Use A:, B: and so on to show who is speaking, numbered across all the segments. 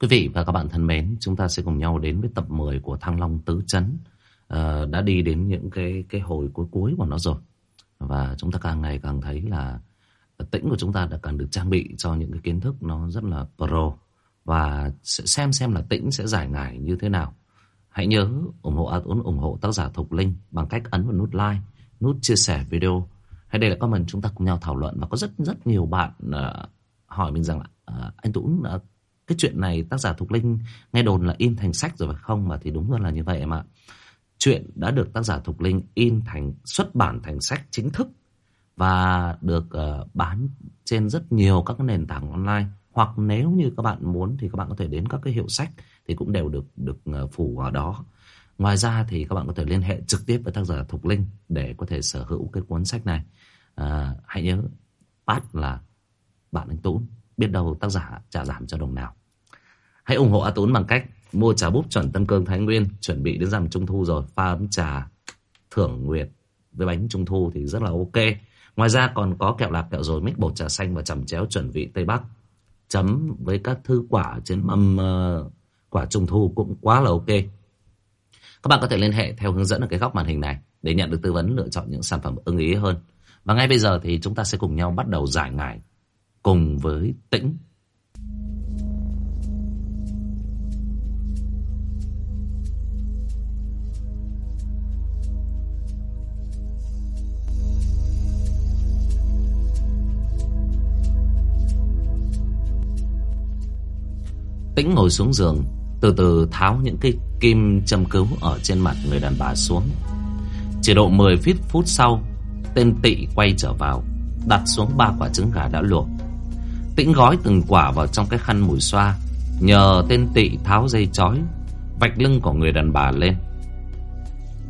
A: Quý vị và các bạn thân mến, chúng ta sẽ cùng nhau đến với tập 10 của Thăng Long Tứ Chấn. À, đã đi đến những cái cái hồi cuối cuối của nó rồi. Và chúng ta càng ngày càng thấy là tĩnh của chúng ta đã càng được trang bị cho những cái kiến thức nó rất là pro. Và sẽ xem xem là tĩnh sẽ giải ngải như thế nào. Hãy nhớ ủng hộ Atuấn ủng hộ tác giả Thục Linh bằng cách ấn vào nút like, nút chia sẻ video. Hay đây là comment chúng ta cùng nhau thảo luận. Và có rất rất nhiều bạn uh, hỏi mình rằng là uh, anh Tuấn uh, cái chuyện này tác giả Thục Linh nghe đồn là in thành sách rồi phải không? Mà thì đúng là như vậy em ạ. Chuyện đã được tác giả Thục Linh in thành xuất bản thành sách chính thức và được uh, bán trên rất nhiều các nền tảng online. Hoặc nếu như các bạn muốn thì các bạn có thể đến các cái hiệu sách thì cũng đều được được ờ, phủ ở đó. Ngoài ra thì các bạn có thể liên hệ trực tiếp với tác giả Thục Linh để có thể sở hữu cái cuốn sách này. À, hãy nhớ bắt là bạn anh Tún biết đâu tác giả trả giảm cho đồng nào. Hãy ủng hộ A Tún bằng cách mua trà búp chuẩn Tân Cương Thái Nguyên, chuẩn bị đến rằm Trung Thu rồi, pha ấm trà thưởng nguyệt với bánh Trung Thu thì rất là ok. Ngoài ra còn có kẹo lạc kẹo rồi mix bột trà xanh và chầm chéo chuẩn vị Tây Bắc. Chấm với các thứ quả trên mâm uh, quả Trung Thu cũng quá là ok. Các bạn có thể liên hệ theo hướng dẫn ở cái góc màn hình này để nhận được tư vấn lựa chọn những sản phẩm ưng ý hơn. Và ngay bây giờ thì chúng ta sẽ cùng nhau bắt đầu giải ngải cùng với tĩnh Tĩnh ngồi xuống giường, Từ từ tháo những cái kim châm cứu Ở trên mặt người đàn bà xuống. Chỉ độ 10 phút phút sau, Tên tị quay trở vào, Đặt xuống ba quả trứng gà đã luộc. Tĩnh gói từng quả vào trong cái khăn mùi xoa, Nhờ tên tị tháo dây chói, Vạch lưng của người đàn bà lên.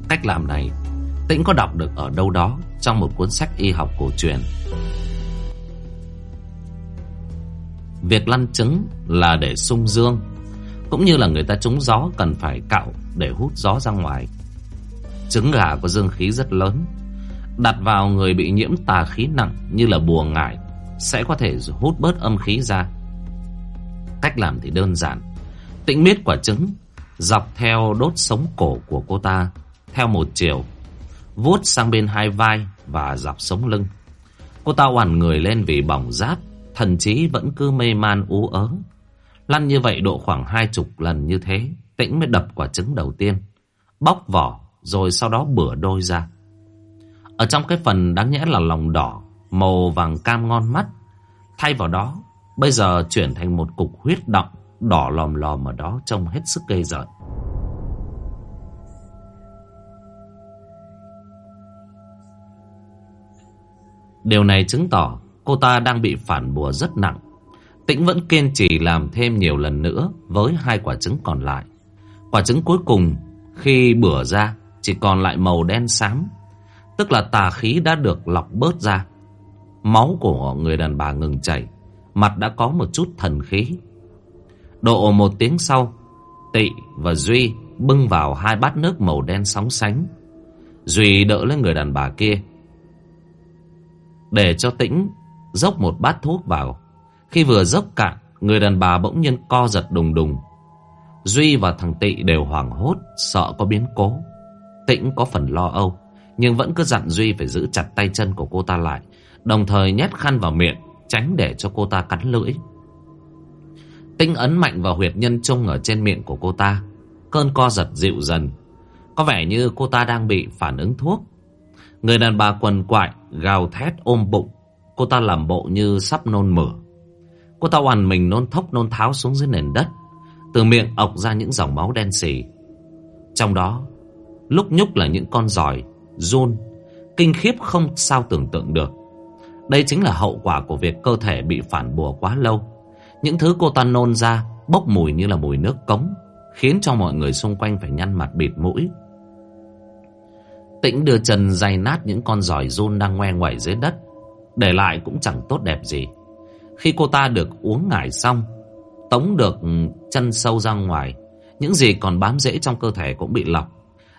A: Cách làm này, Tĩnh có đọc được ở đâu đó Trong một cuốn sách y học cổ truyền. Việc lăn trứng là để sung dương, Cũng như là người ta trúng gió Cần phải cạo để hút gió ra ngoài. Trứng gà có dương khí rất lớn, Đặt vào người bị nhiễm tà khí nặng Như là bùa ngải Sẽ có thể hút bớt âm khí ra. Cách làm thì đơn giản, Tĩnh miết quả trứng, Dọc theo đốt sống cổ của cô ta, Theo một chiều, vuốt sang bên hai vai Và dọc sống lưng. Cô ta hoàn người lên vì bỏng rát Thần trí vẫn cứ mê man ú ớ. Lăn như vậy độ khoảng hai chục lần như thế, Tĩnh mới đập quả trứng đầu tiên, Bóc vỏ, Rồi sau đó bửa đôi ra. Ở trong cái phần đáng nhẽ là lòng đỏ, Màu vàng cam ngon mắt. Thay vào đó, Bây giờ chuyển thành một cục huyết động Đỏ lòm lòm ở đó trông hết sức gây rợn. Điều này chứng tỏ cô ta đang bị phản bùa rất nặng. Tĩnh vẫn kiên trì làm thêm nhiều lần nữa với hai quả trứng còn lại. Quả trứng cuối cùng khi bửa ra chỉ còn lại màu đen xám, tức là tà khí đã được lọc bớt ra. Máu của người đàn bà ngừng chảy, mặt đã có một chút thần khí. Độ một tiếng sau, Tị và Duy bưng vào hai bát nước màu đen sóng sánh. Duy đỡ lên người đàn bà kia. Để cho tĩnh dốc một bát thuốc vào. Khi vừa dốc cạn, người đàn bà bỗng nhiên co giật đùng đùng. Duy và thằng Tị đều hoảng hốt, sợ có biến cố. Tĩnh có phần lo âu, nhưng vẫn cứ dặn Duy phải giữ chặt tay chân của cô ta lại, đồng thời nhét khăn vào miệng, tránh để cho cô ta cắn lưỡi. Tĩnh ấn mạnh vào huyệt nhân trung ở trên miệng của cô ta. Cơn co giật dịu dần. Có vẻ như cô ta đang bị phản ứng thuốc. Người đàn bà quần quại, gào thét ôm bụng, Cô ta làm bộ như sắp nôn mửa. Cô ta hoàn mình nôn thốc nôn tháo xuống dưới nền đất, Từ miệng ọc ra những dòng máu đen xì. Trong đó, Lúc nhúc là những con giỏi Run, Kinh khiếp không sao tưởng tượng được. Đây chính là hậu quả của việc cơ thể bị phản bùa quá lâu. Những thứ cô ta nôn ra Bốc mùi như là mùi nước cống, Khiến cho mọi người xung quanh phải nhăn mặt bịt mũi. Tĩnh đưa chân dày nát những con giỏi run đang ngoe ngoẩy dưới đất để lại cũng chẳng tốt đẹp gì. Khi cô ta được uống ngải xong Tống được chân sâu ra ngoài Những gì còn bám rễ trong cơ thể cũng bị lọc.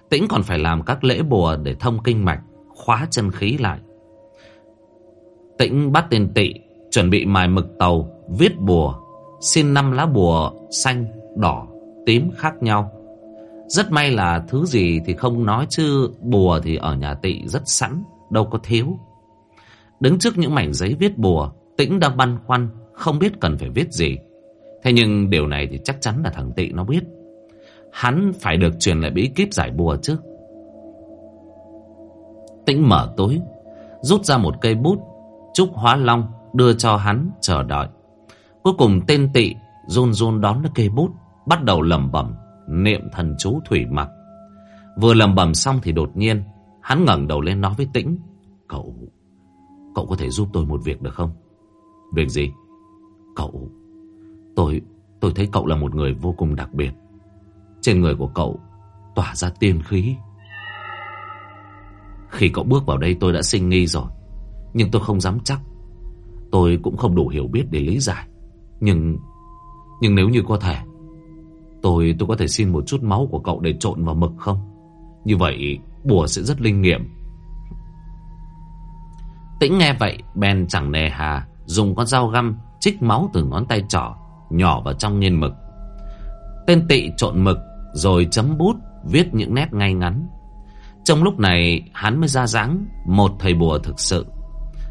A: Tĩnh còn phải làm các lễ bùa để thông kinh mạch Khóa chân khí lại. Tĩnh bắt tên tị Chuẩn bị mài mực tàu Viết bùa Xin năm lá bùa xanh, đỏ, tím khác nhau. Rất may là thứ gì thì không nói chứ Bùa thì ở nhà tị rất sẵn Đâu có thiếu. Đứng trước những mảnh giấy viết bùa, Tĩnh đang băn khoăn, Không biết cần phải viết gì. Thế nhưng điều này thì chắc chắn là thằng tị nó biết. Hắn phải được truyền lại bí kíp giải bùa chứ. Tĩnh mở tối Rút ra một cây bút Trúc hóa long, đưa cho hắn chờ đợi. Cuối cùng tên tị run run đón lấy cây bút, Bắt đầu lẩm bẩm, Niệm thần chú thủy mặc. Vừa lẩm bẩm xong thì đột nhiên, Hắn ngẩng đầu lên nói với tĩnh, Cậu Cậu có thể giúp tôi một việc được không? Việc gì? Cậu, Tôi Tôi thấy cậu là một người vô cùng đặc biệt. Trên người của cậu Tỏa ra tiên khí. Khi cậu bước vào đây, tôi đã sinh nghi rồi, Nhưng tôi không dám chắc. Tôi cũng không đủ hiểu biết để lý giải. Nhưng Nhưng nếu như có thể, Tôi tôi có thể xin một chút máu của cậu để trộn vào mực không? Như vậy, bùa sẽ rất linh nghiệm. Tĩnh nghe vậy, Ben chẳng nề hà, Dùng con dao găm Trích máu từ ngón tay trỏ Nhỏ vào trong nghiên mực. Tên tị trộn mực Rồi chấm bút, Viết những nét ngay ngắn. Trong lúc này, hắn mới ra dáng, Một thầy bùa thực sự.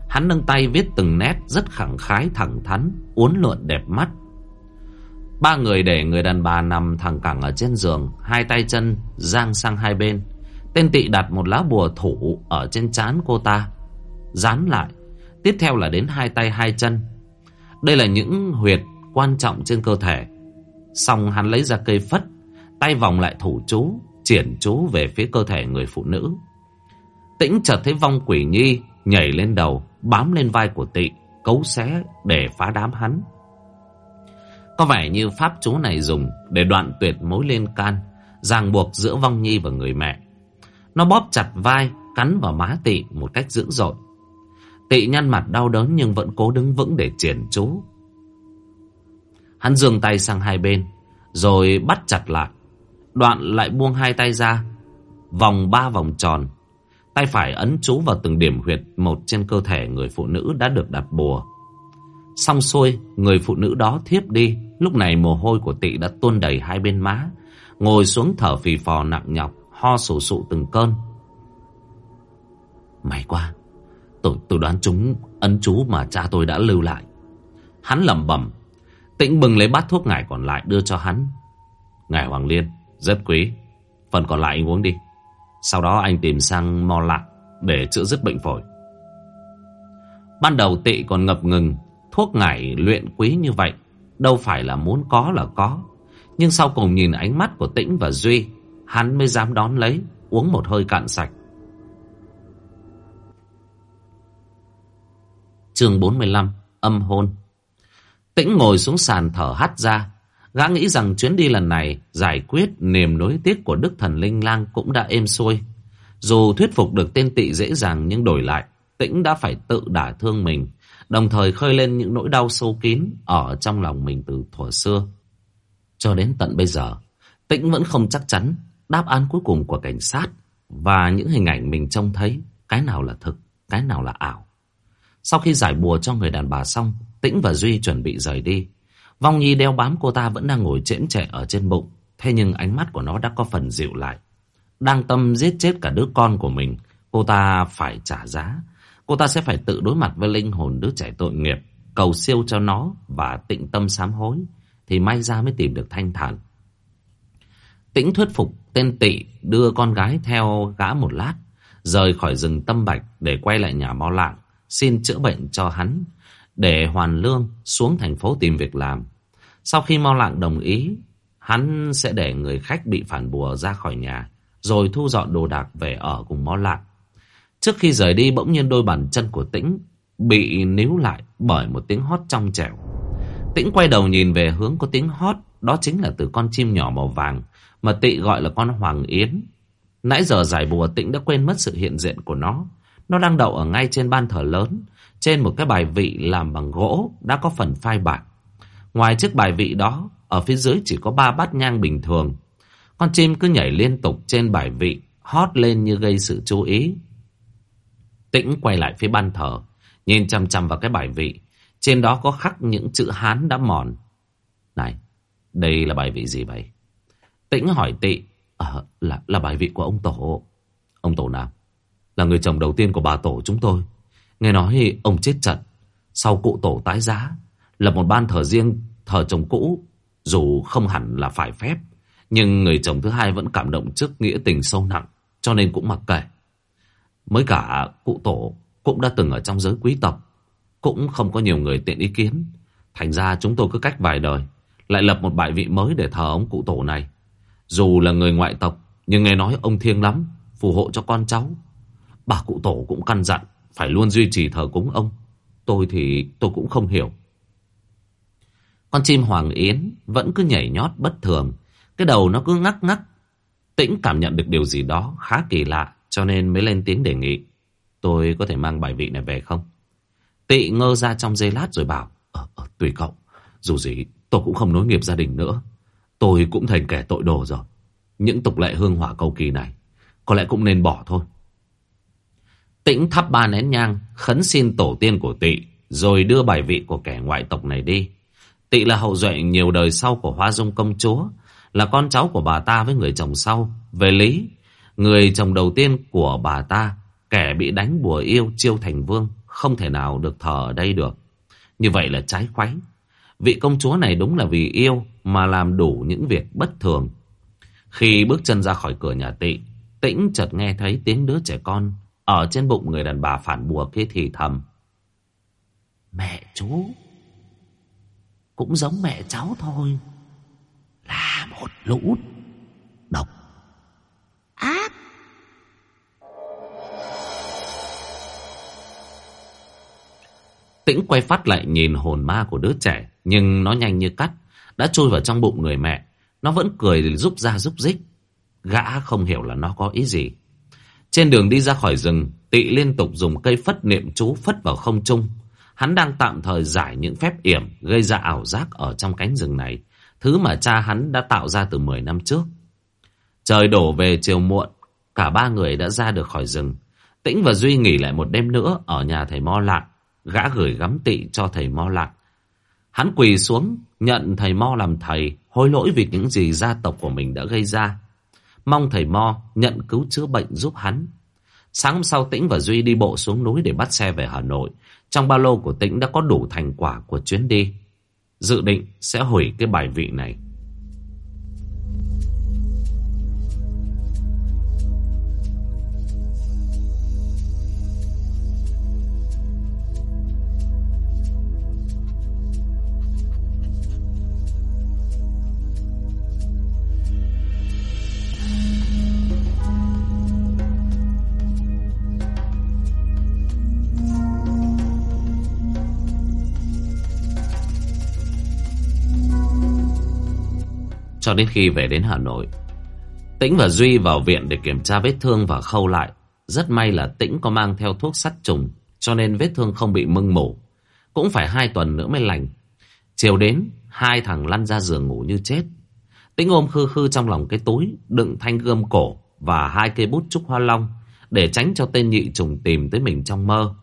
A: Hắn nâng tay viết từng nét Rất khẳng khái thẳng thắn, Uốn lượn đẹp mắt. Ba người để người đàn bà nằm thẳng cẳng ở trên giường, Hai tay chân giang sang hai bên. Tên tị đặt một lá bùa thủ Ở trên trán cô ta. Dán lại. Tiếp theo là đến hai tay hai chân. Đây là những huyệt quan trọng trên cơ thể. Xong hắn lấy ra cây phất, Tay vòng lại thủ chú, Triển chú về phía cơ thể người phụ nữ. Tĩnh chợt thấy vong quỷ nhi Nhảy lên đầu, Bám lên vai của tị, Cấu xé để phá đám hắn. Có vẻ như pháp chú này dùng Để đoạn tuyệt mối liên can, Ràng buộc giữa vong nhi và người mẹ. Nó bóp chặt vai, Cắn vào má tị một cách dữ dội. Tị nhăn mặt đau đớn nhưng vẫn cố đứng vững để triển chú. Hắn dường tay sang hai bên, rồi bắt chặt lại. Đoạn lại buông hai tay ra, vòng ba vòng tròn. Tay phải ấn chú vào từng điểm huyệt một trên cơ thể người phụ nữ đã được đặt bùa. Xong xuôi, người phụ nữ đó thiếp đi. Lúc này mồ hôi của tị đã tuôn đầy hai bên má. Ngồi xuống thở phì phò nặng nhọc, ho sổ sụ từng cơn. May quá, Tôi, tôi đoán chúng ấn chú mà cha tôi đã lưu lại. Hắn lẩm bẩm, tĩnh bừng lấy bát thuốc ngải còn lại đưa cho hắn. Ngài Hoàng Liên, rất quý. Phần còn lại anh uống đi. Sau đó anh tìm sang mo lạc để chữa dứt bệnh phổi. Ban đầu tị còn ngập ngừng, thuốc ngải luyện quý như vậy, đâu phải là muốn có là có. Nhưng sau cùng nhìn ánh mắt của Tĩnh và Duy, hắn mới dám đón lấy, uống một hơi cạn sạch. Chương 45 Âm hôn. Tĩnh ngồi xuống sàn thở hắt ra, Gã nghĩ rằng chuyến đi lần này Giải quyết niềm nối tiếc của Đức Thần Linh Lang Cũng đã êm xuôi. Dù thuyết phục được tên tị dễ dàng Nhưng đổi lại, Tĩnh đã phải tự đả thương mình, Đồng thời khơi lên những nỗi đau sâu kín Ở trong lòng mình từ thuở xưa. Cho đến tận bây giờ, Tĩnh vẫn không chắc chắn Đáp án cuối cùng của cảnh sát Và những hình ảnh mình trông thấy, Cái nào là thực, Cái nào là ảo sau khi giải bùa cho người đàn bà xong, Tĩnh và Duy chuẩn bị rời đi. Vong Nhi đeo bám cô ta vẫn đang ngồi chễm chệ ở trên bụng. Thế nhưng ánh mắt của nó đã có phần dịu lại. Đang tâm giết chết cả đứa con của mình, cô ta phải trả giá. Cô ta sẽ phải tự đối mặt với linh hồn đứa trẻ tội nghiệp, cầu siêu cho nó và tịnh tâm sám hối. Thì may ra mới tìm được thanh thản. Tĩnh thuyết phục tên tị đưa con gái theo gã một lát, rời khỏi rừng tâm bạch để quay lại nhà mo lạng xin chữa bệnh cho hắn để hoàn lương xuống thành phố tìm việc làm. Sau khi Mao Lạng đồng ý, hắn sẽ để người khách bị phản bùa ra khỏi nhà, rồi thu dọn đồ đạc về ở cùng Mao Lạng. Trước khi rời đi bỗng nhiên đôi bàn chân của Tĩnh bị níu lại bởi một tiếng hót trong trẻo. Tĩnh quay đầu nhìn về hướng có tiếng hót, đó chính là từ con chim nhỏ màu vàng mà Tị gọi là con Hoàng Yến. Nãy giờ giải bùa Tĩnh đã quên mất sự hiện diện của nó. Nó đang đậu ở ngay trên ban thờ lớn, trên một cái bài vị làm bằng gỗ đã có phần phai bạc. Ngoài chiếc bài vị đó, ở phía dưới chỉ có ba bát nhang bình thường. Con chim cứ nhảy liên tục trên bài vị, hót lên như gây sự chú ý. Tĩnh quay lại phía ban thờ, nhìn chăm chăm vào cái bài vị. Trên đó có khắc những chữ Hán đã mòn. Này, đây là bài vị gì vậy? Tĩnh hỏi tị. À, là, là bài vị của ông Tổ. Ông Tổ nào? Là người chồng đầu tiên của bà Tổ chúng tôi. Nghe nói ông chết trận. Sau cụ Tổ tái giá. Là một ban thờ riêng, thờ chồng cũ. Dù không hẳn là phải phép. Nhưng người chồng thứ hai vẫn cảm động trước nghĩa tình sâu nặng. Cho nên cũng mặc kệ. Mới cả cụ Tổ cũng đã từng ở trong giới quý tộc. Cũng không có nhiều người tiện ý kiến. Thành ra chúng tôi cứ cách vài đời. Lại lập một bài vị mới để thờ ông cụ Tổ này. Dù là người ngoại tộc, nhưng nghe nói ông thiêng lắm, phù hộ cho con cháu. Bà cụ tổ cũng căn dặn, phải luôn duy trì thờ cúng ông. Tôi thì tôi cũng không hiểu. Con chim Hoàng Yến vẫn cứ nhảy nhót bất thường. Cái đầu nó cứ ngắc ngắc. Tĩnh cảm nhận được điều gì đó khá kỳ lạ, cho nên mới lên tiếng đề nghị. Tôi có thể mang bài vị này về không? Tị ngơ ra trong giây lát rồi bảo, ờ, ờ, tùy cậu. Dù gì, tôi cũng không nối nghiệp gia đình nữa. Tôi cũng thành kẻ tội đồ rồi. Những tục lệ hương hỏa cầu kỳ này có lẽ cũng nên bỏ thôi. Tĩnh thắp ba nén nhang khấn xin tổ tiên của tị rồi đưa bài vị của kẻ ngoại tộc này đi. Tị là hậu duệ nhiều đời sau của Hoa Dung công chúa, là con cháu của bà ta với người chồng sau. Về lý, người chồng đầu tiên của bà ta, kẻ bị đánh bùa yêu chiêu thành vương, không thể nào được thờ ở đây được. Như vậy là trái khoái. Vị công chúa này đúng là vì yêu mà làm đủ những việc bất thường. Khi bước chân ra khỏi cửa nhà tị, tĩnh chợt nghe thấy tiếng đứa trẻ con ở trên bụng người đàn bà phản bùa kia thì thầm. Mẹ chú cũng giống mẹ cháu thôi. Là một lũ độc ác. Tĩnh quay phát lại nhìn hồn ma của đứa trẻ Nhưng nó nhanh như cắt Đã chui vào trong bụng người mẹ Nó vẫn cười rúc ra rúc rích Gã không hiểu là nó có ý gì trên đường đi ra khỏi rừng Tị liên tục dùng cây phất niệm chú phất vào không trung. Hắn đang tạm thời giải những phép yểm Gây ra ảo giác ở trong cánh rừng này Thứ mà cha hắn đã tạo ra từ 10 năm trước. Trời đổ về chiều muộn Cả ba người đã ra được khỏi rừng. Tĩnh và Duy nghỉ lại một đêm nữa Ở nhà thầy Mo Lạc, Gã gửi gắm tị cho thầy Mo Lạc. Hắn quỳ xuống Nhận thầy Mo làm thầy Hối lỗi vì những gì gia tộc của mình đã gây ra. Mong thầy Mo nhận cứu chữa bệnh giúp hắn. Sáng hôm sau Tĩnh và Duy đi bộ xuống núi để bắt xe về Hà Nội. Trong ba lô của Tĩnh đã có đủ thành quả của chuyến đi. Dự định sẽ hủy cái bài vị này. Cho đến khi về đến Hà Nội, Tĩnh và Duy vào viện để kiểm tra vết thương và khâu lại. Rất may là Tĩnh có mang theo thuốc sắt trùng, Cho nên vết thương không bị mưng mủ Cũng phải hai tuần nữa mới lành. Chiều đến, Hai thằng lăn ra giường ngủ như chết. Tĩnh ôm khư khư trong lòng cái túi, Đựng thanh gươm cổ Và hai cây bút trúc hoa long Để tránh cho tên nhị trùng tìm tới mình trong mơ.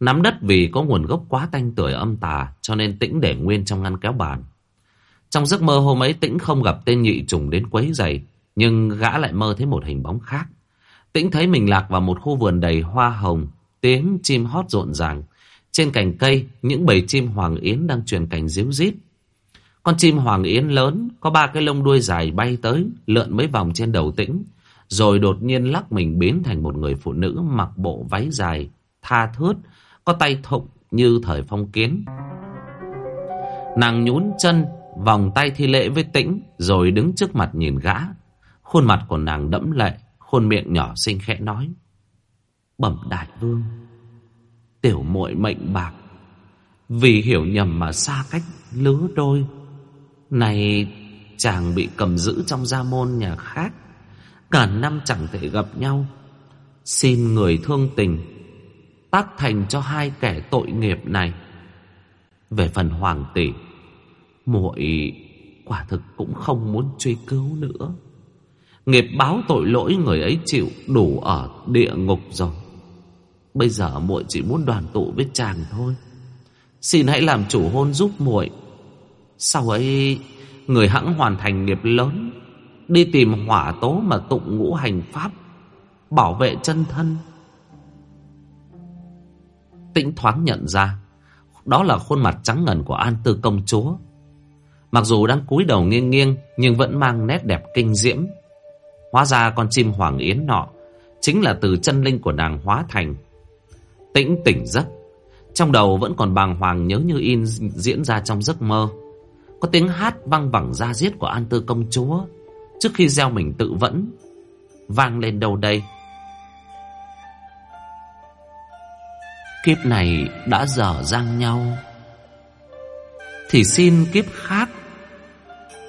A: Nắm đất vì có nguồn gốc quá tanh tuổi âm tà, Cho nên Tĩnh để nguyên trong ngăn kéo bàn trong giấc mơ hôm ấy, Tĩnh không gặp tên nhị trùng đến quấy giày Nhưng gã lại mơ thấy một hình bóng khác. Tĩnh thấy mình lạc vào một khu vườn đầy hoa hồng Tiếng chim hót rộn ràng. Trên cành cây, Những bầy chim hoàng yến đang truyền cành díu rít. Con chim hoàng yến lớn, Có ba cái lông đuôi dài bay tới, Lượn mấy vòng trên đầu tĩnh, Rồi đột nhiên lắc mình biến thành một người phụ nữ Mặc bộ váy dài, Tha thướt, Có tay thụng như thời phong kiến. Nàng nhún chân Vòng tay thi lễ với tĩnh, Rồi đứng trước mặt nhìn gã. Khuôn mặt của nàng đẫm lệ, Khuôn miệng nhỏ xinh khẽ nói, Bẩm đại vương, Tiểu muội mệnh bạc. Vì hiểu nhầm mà xa cách lứa đôi Này chàng bị cầm giữ trong gia môn nhà khác, Cả năm chẳng thể gặp nhau. Xin người thương tình, Tác thành cho hai kẻ tội nghiệp này. Về phần hoàng tỷ muội, quả thực cũng không muốn truy cứu nữa. Nghiệp báo tội lỗi người ấy chịu đủ ở địa ngục rồi. Bây giờ muội chỉ muốn đoàn tụ với chàng thôi. Xin hãy làm chủ hôn giúp muội. Sau ấy, Người hãng hoàn thành nghiệp lớn, Đi tìm hỏa tố mà tụng ngũ hành pháp, Bảo vệ chân thân Tĩnh thoáng nhận ra, Đó là khuôn mặt trắng ngần của An Tư công chúa Mặc dù đang cúi đầu nghiêng nghiêng, Nhưng vẫn mang nét đẹp kinh diễm. Hóa ra con chim hoàng yến nọ Chính là từ chân linh của nàng hóa thành. Tĩnh tỉnh giấc. Trong đầu vẫn còn bàng hoàng nhớ như in diễn ra trong giấc mơ. Có tiếng hát văng vẳng ra giết của An Tư công chúa Trước khi gieo mình tự vẫn Vang lên đâu đây. Kiếp này đã dở dang nhau. Thì xin kiếp khác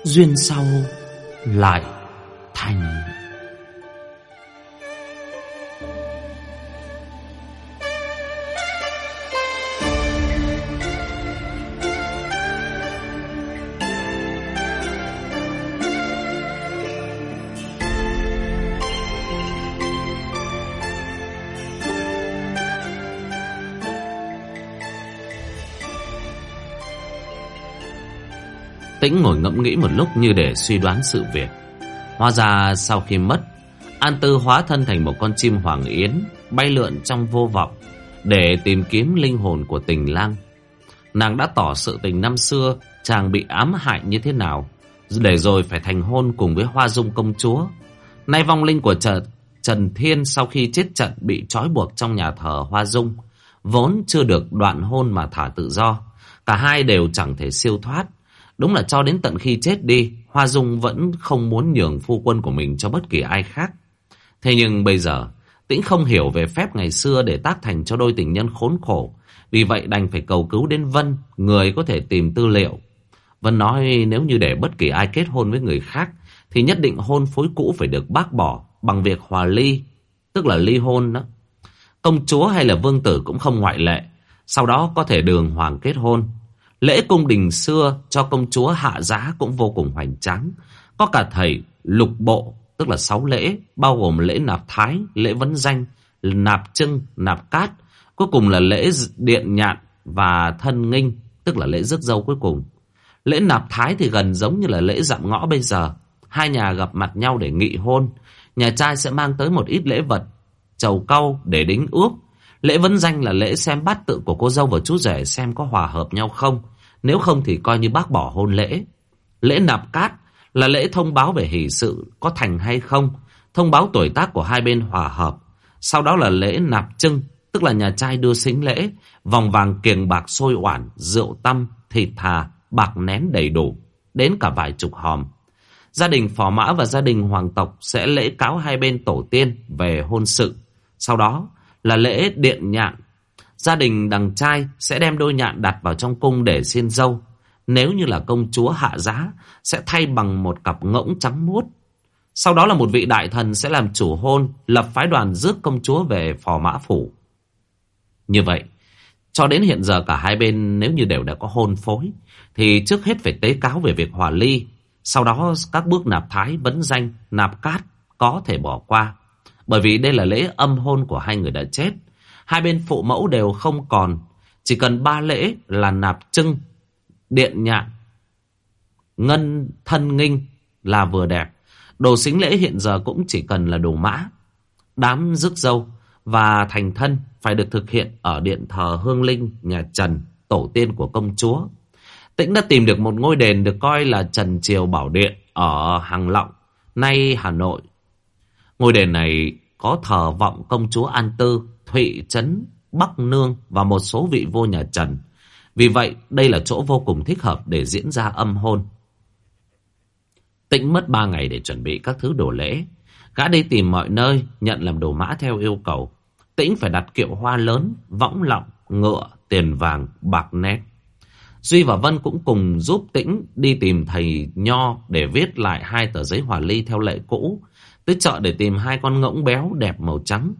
A: Duyên sau lại thành Tĩnh ngồi ngẫm nghĩ một lúc như để suy đoán sự việc. Hóa ra sau khi mất, An Tư hóa thân thành một con chim hoàng yến, bay lượn trong vô vọng để tìm kiếm linh hồn của tình lang. Nàng đã tỏ sự tình năm xưa chàng bị ám hại như thế nào, để rồi phải thành hôn cùng với Hoa Dung công chúa. Nay vong linh của Trần, Trần Thiên sau khi chết trận bị trói buộc trong nhà thờ Hoa Dung, vốn chưa được đoạn hôn mà thả tự do. Cả hai đều chẳng thể siêu thoát, Đúng là cho đến tận khi chết đi, Hoa Dung vẫn không muốn nhường phu quân của mình cho bất kỳ ai khác. Thế nhưng bây giờ, Tĩnh không hiểu về phép ngày xưa để tác thành cho đôi tình nhân khốn khổ. Vì vậy đành phải cầu cứu đến Vân, người có thể tìm tư liệu. Vân nói nếu như để bất kỳ ai kết hôn với người khác, thì nhất định hôn phối cũ phải được bác bỏ bằng việc hòa ly, tức là ly hôn đó. Công chúa hay là vương tử cũng không ngoại lệ, sau đó có thể đường hoàng kết hôn. Lễ cung đình xưa cho công chúa hạ giá cũng vô cùng hoành tráng. Có cả thầy lục bộ, tức là sáu lễ, bao gồm lễ nạp thái, lễ vấn danh, nạp trưng, nạp cát. Cuối cùng là lễ điện nhạn và thân nghinh, tức là lễ rước dâu cuối cùng. Lễ nạp thái thì gần giống như là lễ dạm ngõ bây giờ. Hai nhà gặp mặt nhau để nghị hôn. Nhà trai sẽ mang tới một ít lễ vật, chầu cau để đính ước. Lễ vấn danh là lễ xem bát tự của cô dâu và chú rể xem có hòa hợp nhau không. Nếu không thì coi như bác bỏ hôn lễ. Lễ nạp cát là lễ thông báo về hỷ sự có thành hay không, thông báo tuổi tác của hai bên hòa hợp. Sau đó là lễ nạp trưng, tức là nhà trai đưa sính lễ, vòng vàng kiềng bạc sôi oản, rượu tăm, thịt thà, bạc nén đầy đủ, đến cả vài chục hòm. Gia đình phò mã và gia đình hoàng tộc sẽ lễ cáo hai bên tổ tiên về hôn sự. Sau đó là lễ điện nhạn Gia đình đằng trai sẽ đem đôi nhạn đặt vào trong cung để xin dâu. Nếu như là công chúa hạ giá, sẽ thay bằng một cặp ngỗng trắng muốt. Sau đó là một vị đại thần sẽ làm chủ hôn, lập phái đoàn rước công chúa về phò mã phủ. Như vậy, cho đến hiện giờ cả hai bên nếu như đều đã có hôn phối, thì trước hết phải tế cáo về việc hòa ly. Sau đó các bước nạp thái, vấn danh, nạp cát có thể bỏ qua. Bởi vì đây là lễ âm hôn của hai người đã chết. Hai bên phụ mẫu đều không còn. Chỉ cần ba lễ là nạp trưng, điện nhạn, ngân thân nghinh là vừa đẹp. Đồ xính lễ hiện giờ cũng chỉ cần là đồ mã. Đám rước dâu và thành thân phải được thực hiện ở điện thờ Hương Linh, nhà Trần, tổ tiên của công chúa. Tĩnh đã tìm được một ngôi đền được coi là Trần Triều Bảo Điện ở Hàng Lọng, nay Hà Nội. Ngôi đền này có thờ vọng công chúa An Tư Thụy Trấn, Bắc Nương và một số vị vua nhà Trần. Vì vậy, đây là chỗ vô cùng thích hợp để diễn ra âm hôn. Tĩnh mất ba ngày để chuẩn bị các thứ đồ lễ. Gã đi tìm mọi nơi, nhận làm đồ mã theo yêu cầu. Tĩnh phải đặt kiệu hoa lớn, võng lọng, ngựa, tiền vàng, bạc nét. Duy và Vân cũng cùng giúp Tĩnh đi tìm thầy Nho để viết lại hai tờ giấy hòa ly theo lệ cũ. Tới chợ để tìm hai con ngỗng béo đẹp màu trắng.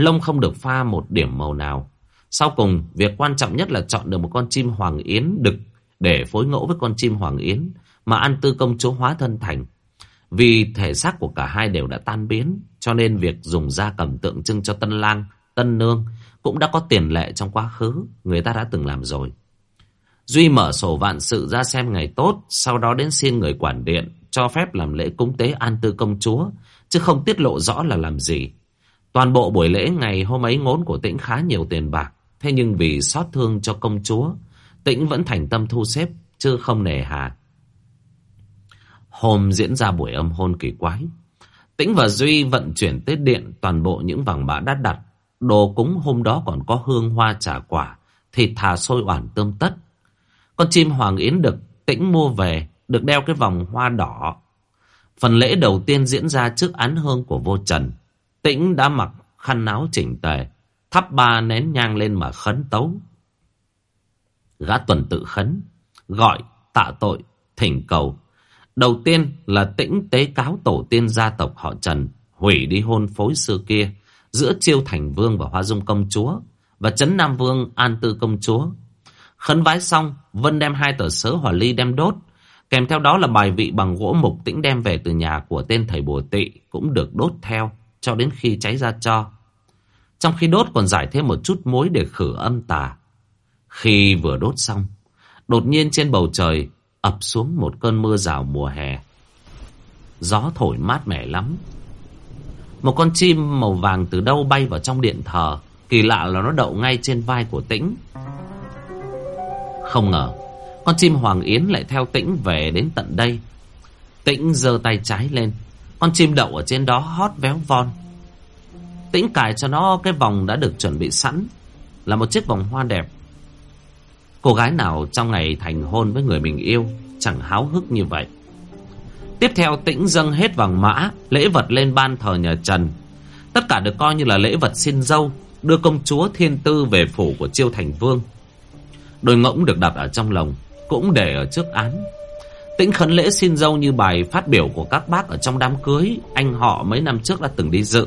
A: Lông không được pha một điểm màu nào. Sau cùng, việc quan trọng nhất là chọn được một con chim hoàng yến đực để phối ngẫu với con chim hoàng yến mà An Tư công chúa hóa thân thành. Vì thể xác của cả hai đều đã tan biến, cho nên việc dùng da cầm tượng trưng cho tân lang, tân nương cũng đã có tiền lệ trong quá khứ, người ta đã từng làm rồi. Duy mở sổ vạn sự ra xem ngày tốt, sau đó đến xin người quản điện, cho phép làm lễ cúng tế an tư công chúa, chứ không tiết lộ rõ là làm gì. Toàn bộ buổi lễ ngày hôm ấy ngốn của tĩnh khá nhiều tiền bạc, thế nhưng vì xót thương cho công chúa, tĩnh vẫn thành tâm thu xếp, chứ không nề hà. Hôm diễn ra buổi âm hôn kỳ quái, Tĩnh và Duy vận chuyển tới điện toàn bộ những vàng bã đắt đặt. Đồ cúng hôm đó còn có hương hoa trà quả, thịt thà sôi oản tươm tất. Con chim Hoàng Yến được Tĩnh mua về, được đeo cái vòng hoa đỏ. Phần lễ đầu tiên diễn ra trước án hương của vô trần. Tĩnh đã mặc khăn áo chỉnh tề, thắp ba nén nhang lên mà khấn tấu. Gã tuần tự khấn, gọi, tạ tội, thỉnh cầu. Đầu tiên là tĩnh tế cáo tổ tiên gia tộc họ Trần, hủy đi hôn phối xưa kia giữa Chiêu Thành Vương và Hoa Dung Công Chúa và Trấn Nam Vương An Tư Công Chúa. Khấn vái xong, Vân đem hai tờ sớ hỏa ly đem đốt. Kèm theo đó là bài vị bằng gỗ mục tĩnh đem về từ nhà của tên thầy bùa tị cũng được đốt theo cho đến khi cháy ra cho. Trong khi đốt còn giải thêm một chút muối để khử âm tà. Khi vừa đốt xong, đột nhiên trên bầu trời ập xuống một cơn mưa rào mùa hè. Gió thổi mát mẻ lắm. Một con chim màu vàng từ đâu bay vào trong điện thờ. Kỳ lạ là nó đậu ngay trên vai của Tĩnh. Không ngờ, con chim Hoàng Yến lại theo Tĩnh về đến tận đây. Tĩnh giơ tay trái lên. Con chim đậu ở trên đó hót véo von. Tĩnh cài cho nó cái vòng đã được chuẩn bị sẵn. Là một chiếc vòng hoa đẹp Cô gái nào trong ngày thành hôn với người mình yêu, Chẳng háo hức như vậy Tiếp theo, tĩnh dâng hết vàng mã, Lễ vật lên ban thờ nhà Trần Tất cả được coi như là lễ vật xin dâu, Đưa công chúa thiên tư về phủ của Chiêu Thành Vương Đôi ngỗng được đặt ở trong lồng Cũng để ở trước án Tĩnh khấn lễ xin dâu như bài phát biểu của các bác ở trong đám cưới Anh họ mấy năm trước đã từng đi dự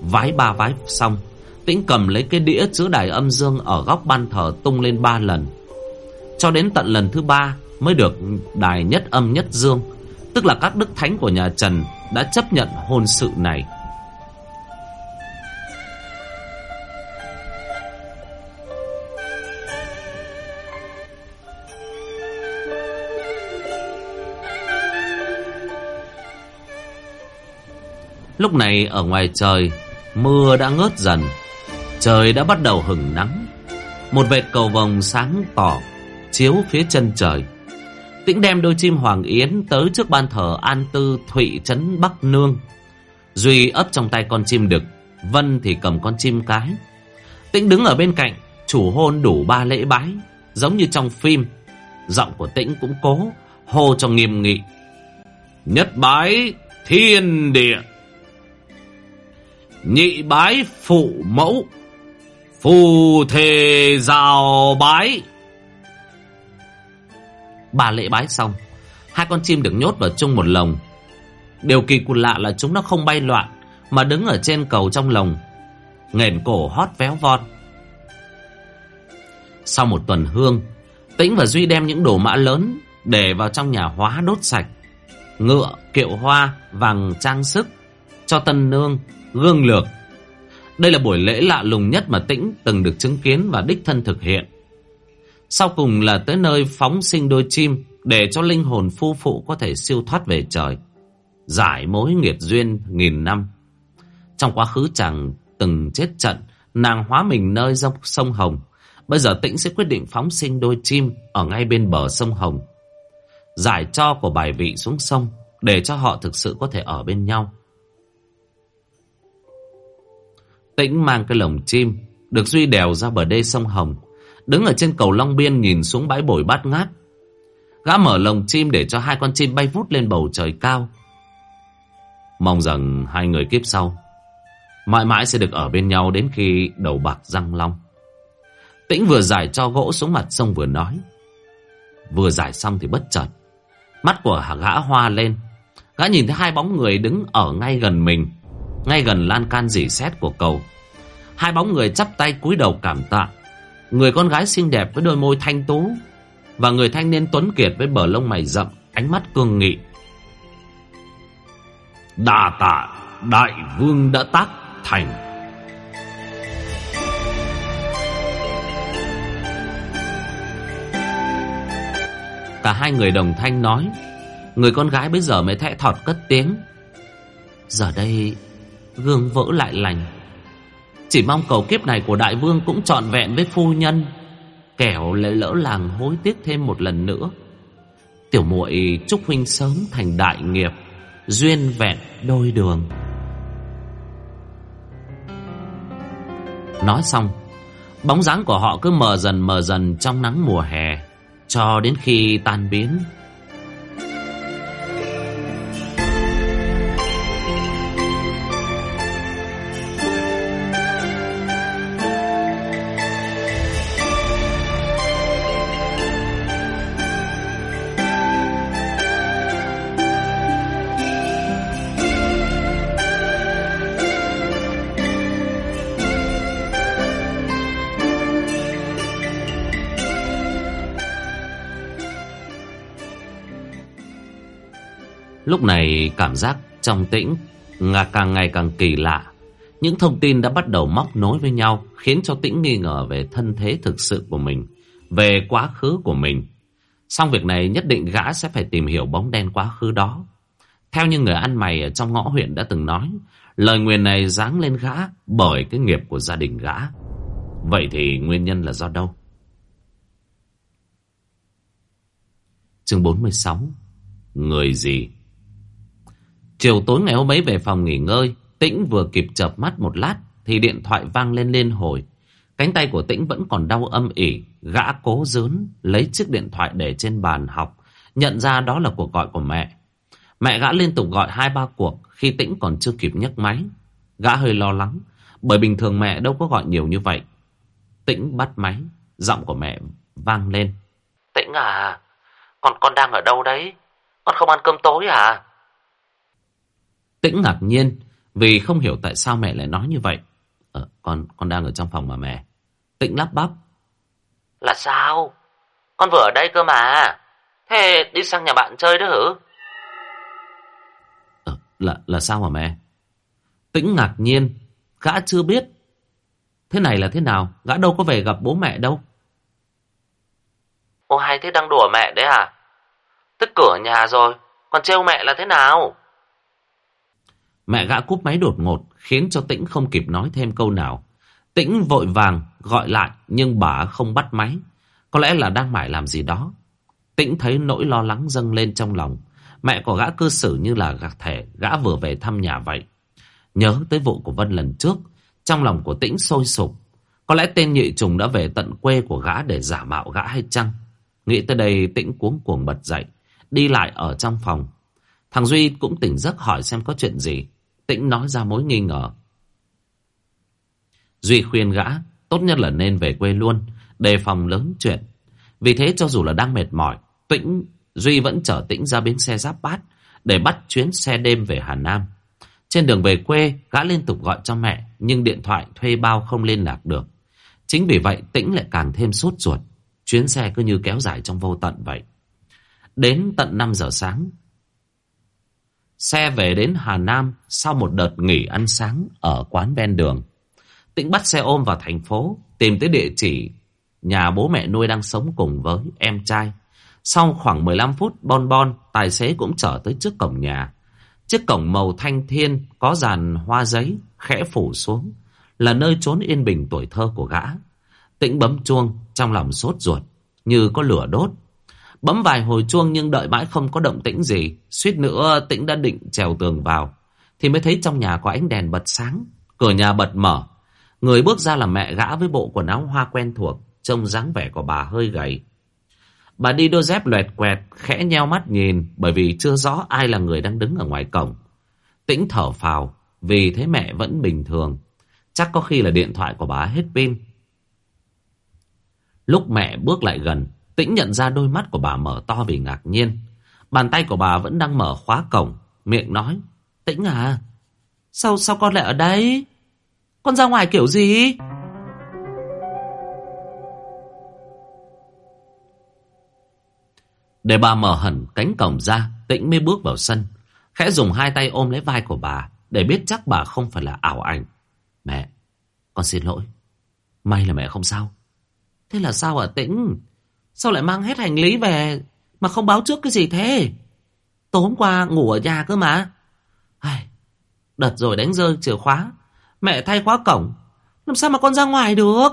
A: Vái ba vái xong Tĩnh cầm lấy cái đĩa chứa đài âm dương ở góc ban thờ tung lên ba lần. Cho đến tận lần thứ ba mới được đài nhất âm nhất dương, tức là các đức thánh của nhà Trần đã chấp nhận hôn sự này. Lúc này ở ngoài trời, mưa đã ngớt dần. Trời đã bắt đầu hừng nắng. Một vệt cầu vồng sáng tỏ Chiếu phía chân trời. Tĩnh đem đôi chim hoàng yến Tới trước ban thờ An Tư Thụy Trấn Bắc Nương. Duy ấp trong tay con chim đực Vân thì cầm con chim cái. Tĩnh đứng ở bên cạnh Chủ hôn đủ ba lễ bái Giống như trong phim. Giọng của Tĩnh cũng cố Hô cho nghiêm nghị. Nhất bái thiên địa. Nhị bái phụ mẫu. Phù thề rào bái. Bà lễ bái xong Hai con chim được nhốt vào chung một lồng. Điều kỳ cụt lạ là chúng nó không bay loạn Mà đứng ở trên cầu trong lồng Nghền cổ hót véo von. Sau một tuần hương Tĩnh và Duy đem những đồ mã lớn Để vào trong nhà hóa đốt sạch Ngựa, kiệu hoa, vàng trang sức Cho tân nương, gương lược đây là buổi lễ lạ lùng nhất mà Tĩnh từng được chứng kiến và đích thân thực hiện. Sau cùng là tới nơi phóng sinh đôi chim để cho linh hồn phu phụ có thể siêu thoát về trời. Giải mối nghiệt duyên nghìn năm. Trong quá khứ chàng từng chết trận, nàng hóa mình nơi dòng sông Hồng. Bây giờ Tĩnh sẽ quyết định phóng sinh đôi chim ở ngay bên bờ sông Hồng. Giải cho của bài vị xuống sông để cho họ thực sự có thể ở bên nhau. Tĩnh mang cái lồng chim, Được Duy đèo ra bờ đê sông Hồng, Đứng ở trên cầu Long Biên nhìn xuống bãi bồi bát ngát. Gã mở lồng chim để cho hai con chim bay vút lên bầu trời cao. Mong rằng hai người kiếp sau Mãi mãi sẽ được ở bên nhau đến khi đầu bạc răng long. Tĩnh vừa giải cho gỗ xuống mặt sông vừa nói. Vừa giải xong thì bất chợt, Mắt của gã hoa lên. Gã nhìn thấy hai bóng người đứng ở ngay gần mình ngay gần lan can dỉ xét của cầu Hai bóng người chắp tay cúi đầu cảm tạ. Người con gái xinh đẹp với đôi môi thanh tú Và người thanh niên tuấn kiệt với bờ lông mày rậm, Ánh mắt cương nghị. Đà tạ, đại vương đã tác thành. Cả hai người đồng thanh nói. Người con gái bây giờ mới thẽ thọt cất tiếng. Giờ đây Gương vỡ lại lành. Chỉ mong cầu kiếp này của đại vương Cũng trọn vẹn với phu nhân, Kẻo lại lỡ làng hối tiếc thêm một lần nữa. Tiểu muội chúc huynh sớm thành đại nghiệp, Duyên vẹn đôi đường. Nói xong, Bóng dáng của họ cứ mờ dần mờ dần trong nắng mùa hè, Cho đến khi tan biến Lúc này cảm giác trong tĩnh ngà càng ngày càng kỳ lạ. Những thông tin đã bắt đầu móc nối với nhau khiến cho tĩnh nghi ngờ về thân thế thực sự của mình, về quá khứ của mình. Xong việc này nhất định gã sẽ phải tìm hiểu bóng đen quá khứ đó. Theo như người ăn mày ở trong ngõ huyện đã từng nói, lời nguyền này giáng lên gã bởi cái nghiệp của gia đình gã. Vậy thì nguyên nhân là do đâu? Chương 46 Người gì? Chiều tối ngày hôm ấy về phòng nghỉ ngơi, Tĩnh vừa kịp chợp mắt một lát thì điện thoại vang lên liên hồi. Cánh tay của Tĩnh vẫn còn đau âm ỉ, gã cố dớn lấy chiếc điện thoại để trên bàn học, nhận ra đó là cuộc gọi của mẹ. Mẹ gã liên tục gọi hai ba cuộc khi Tĩnh còn chưa kịp nhấc máy. Gã hơi lo lắng, bởi bình thường mẹ đâu có gọi nhiều như vậy. Tĩnh bắt máy, giọng của mẹ vang lên. Tĩnh à, con con đang ở đâu đấy? Con không ăn cơm tối à? Tĩnh ngạc nhiên vì không hiểu tại sao mẹ lại nói như vậy. Ờ, con con đang ở trong phòng mà mẹ. Tĩnh lắp bắp. Là sao? Con vừa ở đây cơ mà. Thế đi sang nhà bạn chơi đó hử? Ờ, là là sao hả mẹ? Tĩnh ngạc nhiên, gã chưa biết. Thế này là thế nào? Gã đâu có về gặp bố mẹ đâu. Ô hay thế đang đùa mẹ đấy à? Tức cửa nhà rồi, còn trêu mẹ là thế nào? Mẹ gã cúp máy đột ngột khiến cho Tĩnh không kịp nói thêm câu nào. Tĩnh vội vàng gọi lại nhưng bà không bắt máy. Có lẽ là đang mải làm gì đó. Tĩnh thấy nỗi lo lắng dâng lên trong lòng. Mẹ của gã cư xử như là gạt thể gã vừa về thăm nhà vậy. Nhớ tới vụ của Vân lần trước, trong lòng của Tĩnh sôi sục. Có lẽ tên nhị trùng đã về tận quê của gã để giả mạo gã hay chăng? Nghĩ tới đây Tĩnh cuống cuồng bật dậy, đi lại ở trong phòng. Thằng Duy cũng tỉnh giấc hỏi xem có chuyện gì. Tĩnh nói ra mối nghi ngờ. Duy khuyên gã, tốt nhất là nên về quê luôn, đề phòng lớn chuyện. Vì thế cho dù là đang mệt mỏi, Tĩnh Duy vẫn chở Tĩnh ra bến xe Giáp Bát để bắt chuyến xe đêm về Hà Nam. Trên đường về quê, gã liên tục gọi cho mẹ, nhưng điện thoại thuê bao không liên lạc được. Chính vì vậy, Tĩnh lại càng thêm sốt ruột. Chuyến xe cứ như kéo dài trong vô tận vậy. Đến tận 5 giờ sáng, Xe về đến Hà Nam sau một đợt nghỉ ăn sáng ở quán ven đường. Tĩnh bắt xe ôm vào thành phố, tìm tới địa chỉ nhà bố mẹ nuôi đang sống cùng với em trai. Sau khoảng 15 phút bon bon, tài xế cũng trở tới trước cổng nhà. Chiếc cổng màu thanh thiên có dàn hoa giấy khẽ phủ xuống, là nơi trốn yên bình tuổi thơ của gã. Tĩnh bấm chuông, trong lòng sốt ruột, như có lửa đốt. Bấm vài hồi chuông nhưng đợi mãi không có động tĩnh gì. Suýt nữa tĩnh đã định trèo tường vào. Thì mới thấy trong nhà có ánh đèn bật sáng. Cửa nhà bật mở. Người bước ra là mẹ gã với bộ quần áo hoa quen thuộc. Trông dáng vẻ của bà hơi gầy. Bà đi đôi dép loẹt quẹt, khẽ nheo mắt nhìn bởi vì chưa rõ ai là người đang đứng ở ngoài cổng. Tĩnh thở phào vì thấy mẹ vẫn bình thường. Chắc có khi là điện thoại của bà hết pin. Lúc mẹ bước lại gần, Tĩnh nhận ra đôi mắt của bà mở to vì ngạc nhiên. Bàn tay của bà vẫn đang mở khóa cổng. Miệng nói. Tĩnh à, sao, sao con lại ở đây? Con ra ngoài kiểu gì? Để bà mở hẳn cánh cổng ra, Tĩnh mới bước vào sân. Khẽ dùng hai tay ôm lấy vai của bà để biết chắc bà không phải là ảo ảnh. Mẹ, con xin lỗi. May là mẹ không sao. Thế là sao hả Tĩnh? Sao lại mang hết hành lý về Mà không báo trước cái gì thế? Tối hôm qua ngủ ở nhà cơ mà. Ai, đợt rồi đánh rơi chìa khóa. Mẹ thay khóa cổng. Làm sao mà con ra ngoài được?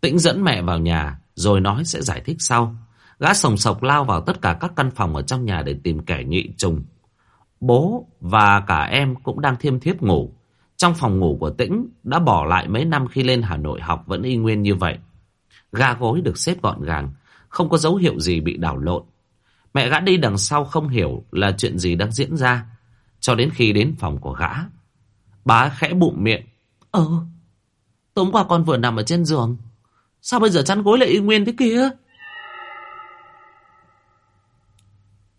A: Tĩnh dẫn mẹ vào nhà rồi nói sẽ giải thích sau. Gã sồng sộc lao vào tất cả các căn phòng ở trong nhà để tìm kẻ nhị trùng. Bố và cả em cũng đang thiêm thiếp ngủ. Trong phòng ngủ của Tĩnh đã bỏ lại mấy năm khi lên Hà Nội học vẫn y nguyên như vậy. Ga gối được xếp gọn gàng, không có dấu hiệu gì bị đảo lộn. Mẹ gã đi đằng sau không hiểu là chuyện gì đang diễn ra. Cho đến khi đến phòng của gã. Bá khẽ bụng miệng. Ờ, tối qua con vừa nằm ở trên giường. Sao bây giờ chăn gối lại y nguyên thế kia?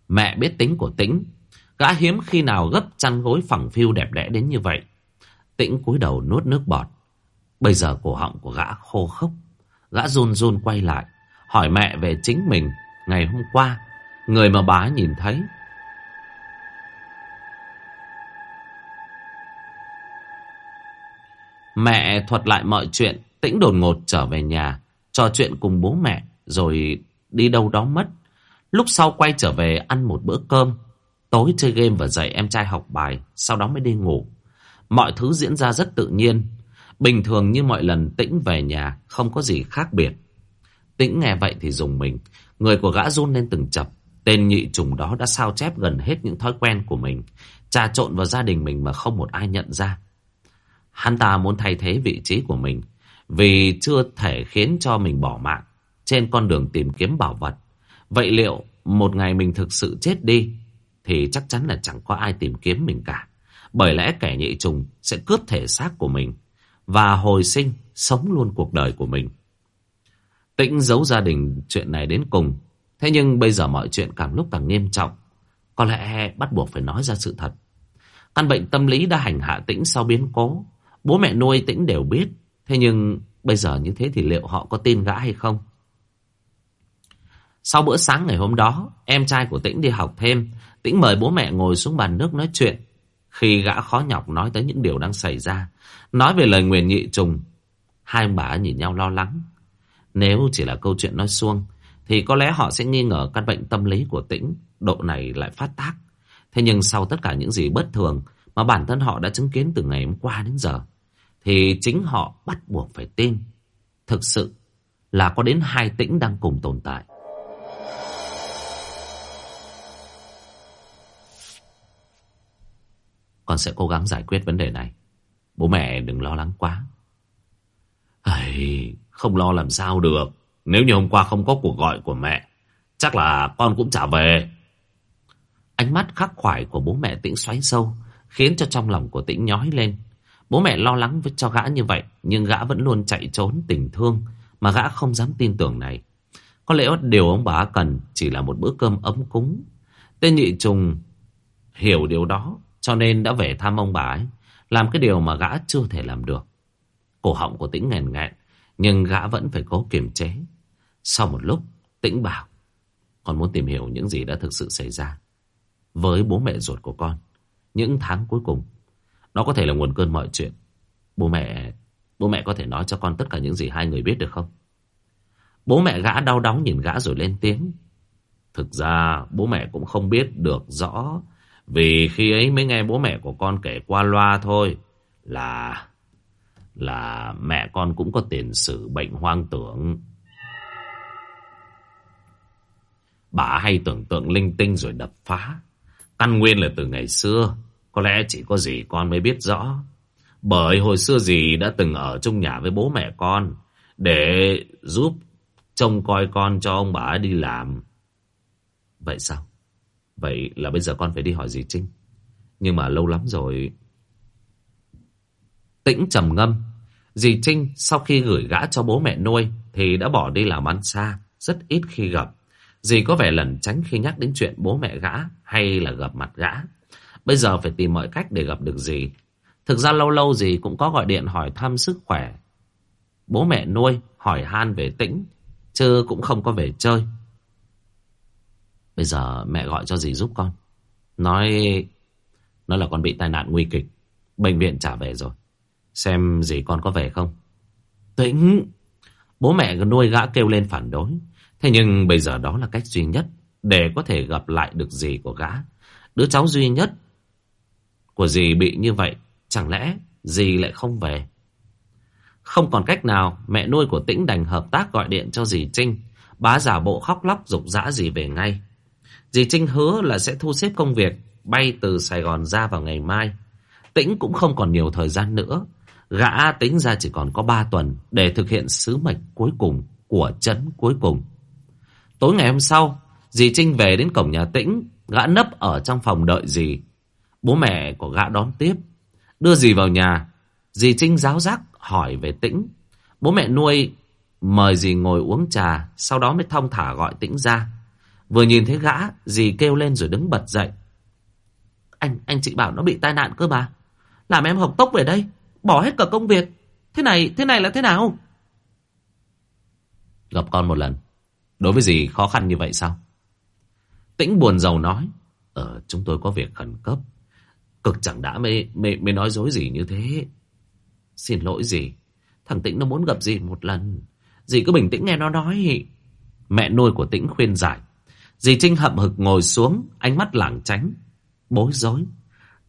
A: Mẹ biết tính của Tĩnh. Gã hiếm khi nào gấp chăn gối phẳng phiu đẹp đẽ đến như vậy. Tĩnh cúi đầu nuốt nước bọt. Bây giờ cổ họng của gã khô khốc. Gã run run quay lại. Hỏi mẹ về chính mình ngày hôm qua. Người mà bá nhìn thấy. Mẹ thuật lại mọi chuyện. Tĩnh đột ngột trở về nhà. Trò chuyện cùng bố mẹ. Rồi đi đâu đó mất. Lúc sau quay trở về ăn một bữa cơm. Tối chơi game và dạy em trai học bài. Sau đó mới đi ngủ. Mọi thứ diễn ra rất tự nhiên. Bình thường như mọi lần Tĩnh về nhà, không có gì khác biệt. Tĩnh nghe vậy thì dùng mình. Người của gã run lên từng chập. Tên nhị trùng đó đã sao chép gần hết những thói quen của mình. Trà trộn vào gia đình mình mà không một ai nhận ra. Hắn ta muốn thay thế vị trí của mình. Vì chưa thể khiến cho mình bỏ mạng. Trên con đường tìm kiếm bảo vật. Vậy liệu một ngày mình thực sự chết đi. Thì chắc chắn là chẳng có ai tìm kiếm mình cả. Bởi lẽ kẻ nhị trùng sẽ cướp thể xác của mình và hồi sinh, sống luôn cuộc đời của mình. Tĩnh giấu gia đình chuyện này đến cùng. Thế nhưng bây giờ mọi chuyện càng lúc càng nghiêm trọng. Có lẽ bắt buộc phải nói ra sự thật. Căn bệnh tâm lý đã hành hạ Tĩnh sau biến cố. Bố mẹ nuôi Tĩnh đều biết. Thế nhưng bây giờ như thế thì liệu họ có tin gã hay không? Sau bữa sáng ngày hôm đó, em trai của Tĩnh đi học thêm. Tĩnh mời bố mẹ ngồi xuống bàn nước nói chuyện. Khi gã khó nhọc nói tới những điều đang xảy ra, nói về lời nguyền nhị trùng, hai ông bà nhìn nhau lo lắng. Nếu chỉ là câu chuyện nói suông, thì có lẽ họ sẽ nghi ngờ căn bệnh tâm lý của tĩnh, độ này lại phát tác. Thế nhưng sau tất cả những gì bất thường mà bản thân họ đã chứng kiến từ ngày hôm qua đến giờ, thì chính họ bắt buộc phải tin. Thực sự là có đến hai tĩnh đang cùng tồn tại. Con sẽ cố gắng giải quyết vấn đề này. Bố mẹ đừng lo lắng quá. Ây, không lo làm sao được. Nếu như hôm qua không có cuộc gọi của mẹ, chắc là con cũng trả về. Ánh mắt khắc khoải của bố mẹ tĩnh xoáy sâu, khiến cho trong lòng của tĩnh nhói lên. Bố mẹ lo lắng với cho gã như vậy, nhưng gã vẫn luôn chạy trốn tình thương, mà gã không dám tin tưởng này. Có lẽ điều ông bà cần chỉ là một bữa cơm ấm cúng. Tên nhị trùng hiểu điều đó, cho nên đã về thăm ông bà ấy làm cái điều mà gã chưa thể làm được. Cổ họng của tĩnh nghèn nghẹn, Nhưng gã vẫn phải cố kiềm chế. Sau một lúc, tĩnh bảo, Con muốn tìm hiểu những gì đã thực sự xảy ra Với bố mẹ ruột của con Những tháng cuối cùng. Nó có thể là nguồn cơn mọi chuyện. Bố mẹ Bố mẹ có thể nói cho con tất cả những gì hai người biết được không? Bố mẹ gã đau đớn nhìn gã rồi lên tiếng, Thực ra bố mẹ cũng không biết được rõ vì khi ấy mới nghe bố mẹ của con kể qua loa thôi là là mẹ con cũng có tiền sử bệnh hoang tưởng. Bà hay tưởng tượng linh tinh rồi đập phá. Căn nguyên là từ ngày xưa, có lẽ chỉ có gì con mới biết rõ. Bởi hồi xưa gì đã từng ở trong nhà với bố mẹ con để giúp trông coi con cho ông bà đi làm. Vậy sao? Vậy là bây giờ con phải đi hỏi dì Trinh. Nhưng mà lâu lắm rồi. Tĩnh trầm ngâm. Dì Trinh sau khi gửi gã cho bố mẹ nuôi thì đã bỏ đi làm ăn xa, rất ít khi gặp. Dì có vẻ lẩn tránh khi nhắc đến chuyện bố mẹ gã hay là gặp mặt gã. Bây giờ phải tìm mọi cách để gặp được dì. Thực ra lâu lâu dì cũng có gọi điện hỏi thăm sức khỏe. Bố mẹ nuôi hỏi han về tĩnh, chứ cũng không có về chơi. Bây giờ mẹ gọi cho dì giúp con Nói Nói là con bị tai nạn nguy kịch Bệnh viện trả về rồi Xem dì con có về không Tĩnh Bố mẹ nuôi gã kêu lên phản đối Thế nhưng bây giờ đó là cách duy nhất để có thể gặp lại được dì của gã. Đứa cháu duy nhất của dì bị như vậy, chẳng lẽ dì lại không về? Không còn cách nào, mẹ nuôi của Tĩnh đành hợp tác gọi điện cho dì Trinh. Bá giả bộ khóc lóc dục dã dì về ngay. Dì Trinh hứa là sẽ thu xếp công việc, bay từ Sài Gòn ra vào ngày mai. Tĩnh cũng không còn nhiều thời gian nữa. Gã tính ra chỉ còn có 3 tuần để thực hiện sứ mệnh cuối cùng của trấn cuối cùng. Tối ngày hôm sau, dì Trinh về đến cổng nhà Tĩnh, gã nấp ở trong phòng đợi dì. Bố mẹ của gã đón tiếp, đưa dì vào nhà. Dì Trinh giáo giác hỏi về Tĩnh. Bố mẹ nuôi mời dì ngồi uống trà, sau đó mới thông thả gọi Tĩnh ra. Vừa nhìn thấy gã, dì kêu lên rồi đứng bật dậy. Anh, anh chị bảo nó bị tai nạn cơ mà. Làm em học tốc về đây, bỏ hết cả công việc. Thế này, thế này là thế nào? Gặp con một lần. Đối với dì khó khăn như vậy sao? Tĩnh buồn giàu nói. Ờ, chúng tôi có việc khẩn cấp. Cực chẳng đã mới, mới, mới nói dối gì như thế. Xin lỗi gì. Thằng Tĩnh nó muốn gặp dì một lần. Dì cứ bình tĩnh nghe nó nói. Mẹ nuôi của Tĩnh khuyên giải. Dì Trinh hậm hực ngồi xuống, ánh mắt lảng tránh, bối rối.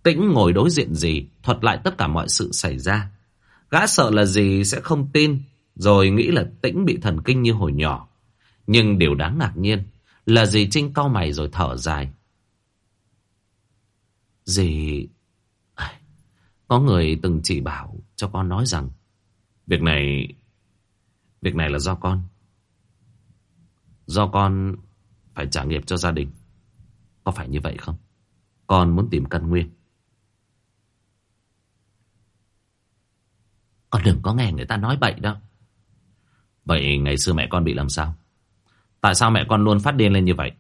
A: Tĩnh ngồi đối diện dì, thuật lại tất cả mọi sự xảy ra. Gã sợ là dì sẽ không tin, rồi nghĩ là Tĩnh bị thần kinh như hồi nhỏ. Nhưng điều đáng ngạc nhiên là dì Trinh cau mày rồi thở dài. Dì... Có người từng chỉ bảo cho con nói rằng Việc này... Việc này là do con. Do con phải trả nghiệp cho gia đình. Có phải như vậy không? Con muốn tìm căn nguyên. Con đừng có nghe người ta nói bậy đâu. Vậy ngày xưa mẹ con bị làm sao? Tại sao mẹ con luôn phát điên lên như vậy?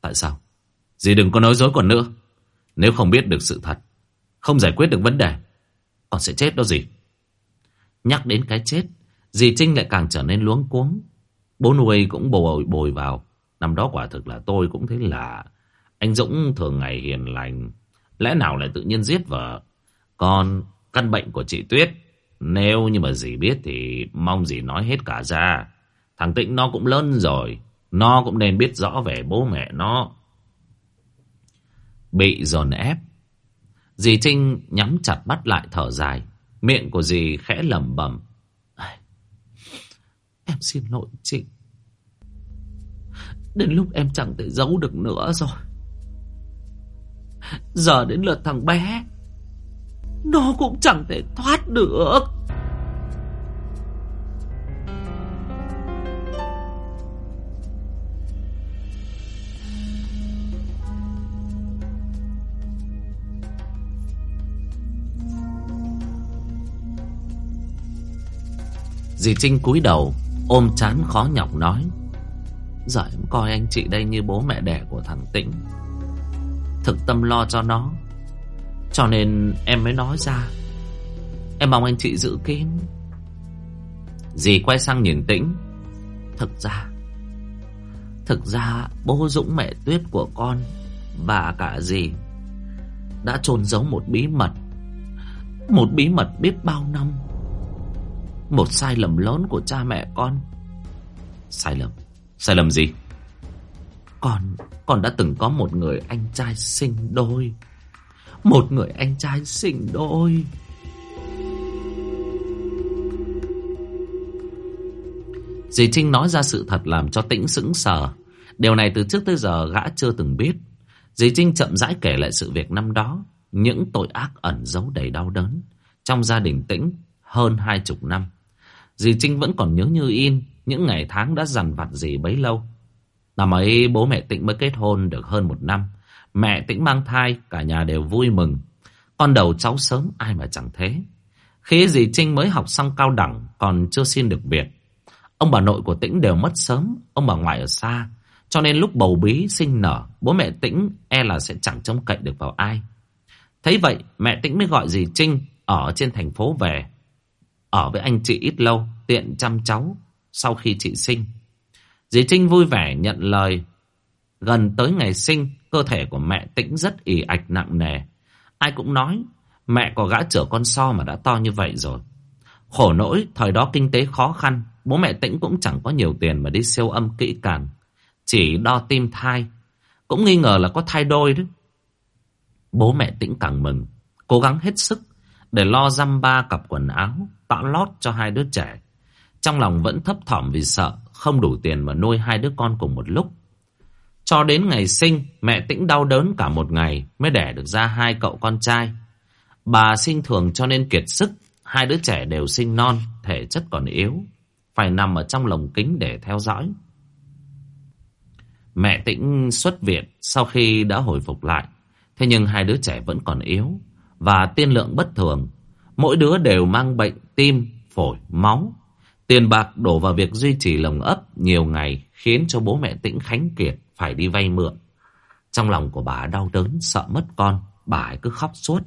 A: Tại sao? Dì đừng có nói dối còn nữa. Nếu không biết được sự thật, không giải quyết được vấn đề, con sẽ chết đó gì? Nhắc đến cái chết, dì Trinh lại càng trở nên luống cuống. Bố nuôi cũng bồi bồi vào. Năm đó quả thực là tôi cũng thấy là anh Dũng thường ngày hiền lành. Lẽ nào lại tự nhiên giết vợ? Còn căn bệnh của chị Tuyết, nếu như mà dì biết thì mong dì nói hết cả ra. Thằng Tĩnh nó cũng lớn rồi, nó cũng nên biết rõ về bố mẹ nó. Bị dồn ép. Dì Trinh nhắm chặt mắt lại thở dài. Miệng của dì khẽ lẩm bẩm. Em xin lỗi chị. Đến lúc em chẳng thể giấu được nữa rồi. Giờ đến lượt thằng bé. Nó cũng chẳng thể thoát được. Dì Trinh cúi đầu, Ôm chán khó nhọc nói Giờ em coi anh chị đây như bố mẹ đẻ của thằng Tĩnh. Thực tâm lo cho nó, Cho nên em mới nói ra. Em mong anh chị giữ kín. Dì quay sang nhìn Tĩnh. Thực ra Thực ra bố Dũng mẹ Tuyết của con Và cả dì Đã trôn giấu một bí mật. Một bí mật biết bao năm. Một sai lầm lớn của cha mẹ con. Sai lầm. Sai lầm gì? Con Con đã từng có một người anh trai sinh đôi. Một người anh trai sinh đôi. Dì Trinh nói ra sự thật làm cho tĩnh sững sờ. Điều này từ trước tới giờ gã chưa từng biết. Dì Trinh chậm rãi kể lại sự việc năm đó. Những tội ác ẩn giấu đầy đau đớn. Trong gia đình tĩnh, hơn hai chục năm. Dì Trinh vẫn còn nhớ như in những ngày tháng đã dằn vặt gì bấy lâu. Năm ấy bố mẹ Tĩnh mới kết hôn được hơn một năm. Mẹ Tĩnh mang thai, cả nhà đều vui mừng. Con đầu cháu sớm ai mà chẳng thế. Khi dì Trinh mới học xong cao đẳng, còn chưa xin được việc. Ông bà nội của Tĩnh đều mất sớm, ông bà ngoại ở xa. Cho nên lúc bầu bí sinh nở, bố mẹ Tĩnh e là sẽ chẳng trông cậy được vào ai. Thấy vậy, mẹ Tĩnh mới gọi dì Trinh ở trên thành phố về ở với anh chị ít lâu, tiện chăm cháu sau khi chị sinh. Dì Trinh vui vẻ nhận lời. Gần tới ngày sinh, cơ thể của mẹ tĩnh rất ỉ ạch nặng nề. Ai cũng nói, mẹ có gã chở con so mà đã to như vậy rồi. Khổ nỗi, thời đó kinh tế khó khăn, bố mẹ Tĩnh cũng chẳng có nhiều tiền mà đi siêu âm kỹ càng. Chỉ đo tim thai. Cũng nghi ngờ là có thai đôi đấy. Bố mẹ Tĩnh càng mừng. Cố gắng hết sức để lo dăm ba cặp quần áo, tã lót cho hai đứa trẻ. Trong lòng vẫn thấp thỏm vì sợ không đủ tiền mà nuôi hai đứa con cùng một lúc. Cho đến ngày sinh, mẹ Tĩnh đau đớn cả một ngày mới đẻ được ra hai cậu con trai. Bà sinh thường cho nên kiệt sức, hai đứa trẻ đều sinh non, thể chất còn yếu, phải nằm ở trong lồng kính để theo dõi. Mẹ Tĩnh xuất viện sau khi đã hồi phục lại, thế nhưng hai đứa trẻ vẫn còn yếu và tiên lượng bất thường. Mỗi đứa đều mang bệnh tim, phổi, máu. Tiền bạc đổ vào việc duy trì lồng ấp nhiều ngày khiến cho bố mẹ Tĩnh khánh kiệt phải đi vay mượn. Trong lòng của bà đau đớn, sợ mất con, bà ấy cứ khóc suốt.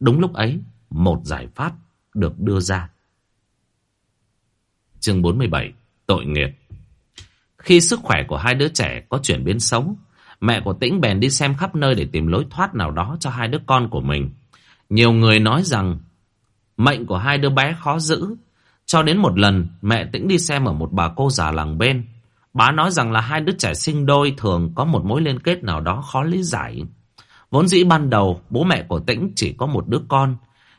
A: Đúng lúc ấy, một giải pháp được đưa ra. Chương 47 Tội nghiệp Khi sức khỏe của hai đứa trẻ có chuyển biến xấu, mẹ của Tĩnh bèn đi xem khắp nơi để tìm lối thoát nào đó cho hai đứa con của mình. Nhiều người nói rằng mệnh của hai đứa bé khó giữ. Cho đến một lần mẹ Tĩnh đi xem ở một bà cô già làng bên. Bà nói rằng là hai đứa trẻ sinh đôi thường có một mối liên kết nào đó khó lý giải. Vốn dĩ ban đầu bố mẹ của Tĩnh chỉ có một đứa con.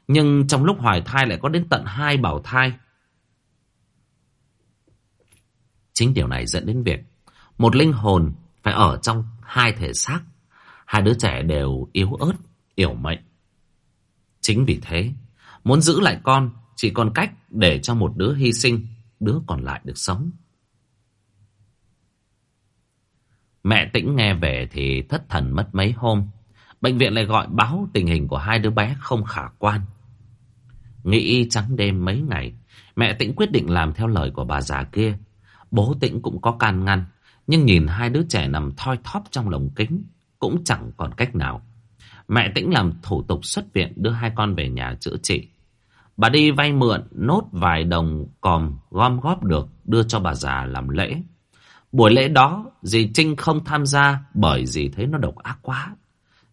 A: Nhưng trong lúc hoài thai lại có đến tận hai bảo thai. Chính điều này dẫn đến việc một linh hồn phải ở trong hai thể xác. Hai đứa trẻ đều yếu ớt, yểu mệnh. Chính vì thế, muốn giữ lại con chỉ còn cách để cho một đứa hy sinh, đứa còn lại được sống. Mẹ tĩnh nghe về thì thất thần mất mấy hôm. Bệnh viện lại gọi báo tình hình của hai đứa bé không khả quan. Nghĩ trắng đêm mấy ngày, mẹ tĩnh quyết định làm theo lời của bà già kia. Bố tĩnh cũng có can ngăn, nhưng nhìn hai đứa trẻ nằm thoi thóp trong lồng kính, cũng chẳng còn cách nào. Mẹ tĩnh làm thủ tục xuất viện đưa hai con về nhà chữa trị. Bà đi vay mượn nốt vài đồng còm gom góp được đưa cho bà già làm lễ. Buổi lễ đó, dì Trinh không tham gia bởi dì thấy nó độc ác quá.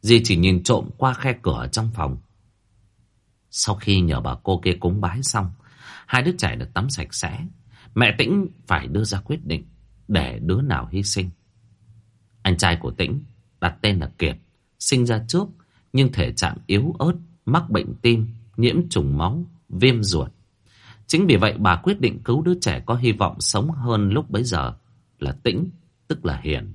A: Dì chỉ nhìn trộm qua khe cửa trong phòng. Sau khi nhờ bà cô kia cúng bái xong, hai đứa trẻ được tắm sạch sẽ. Mẹ Tĩnh phải đưa ra quyết định để đứa nào hy sinh. Anh trai của Tĩnh đặt tên là Kiệt, sinh ra trước nhưng thể trạng yếu ớt, mắc bệnh tim, nhiễm trùng máu, viêm ruột. Chính vì vậy bà quyết định cứu đứa trẻ có hy vọng sống hơn lúc bấy giờ là Tĩnh, tức là Hiền.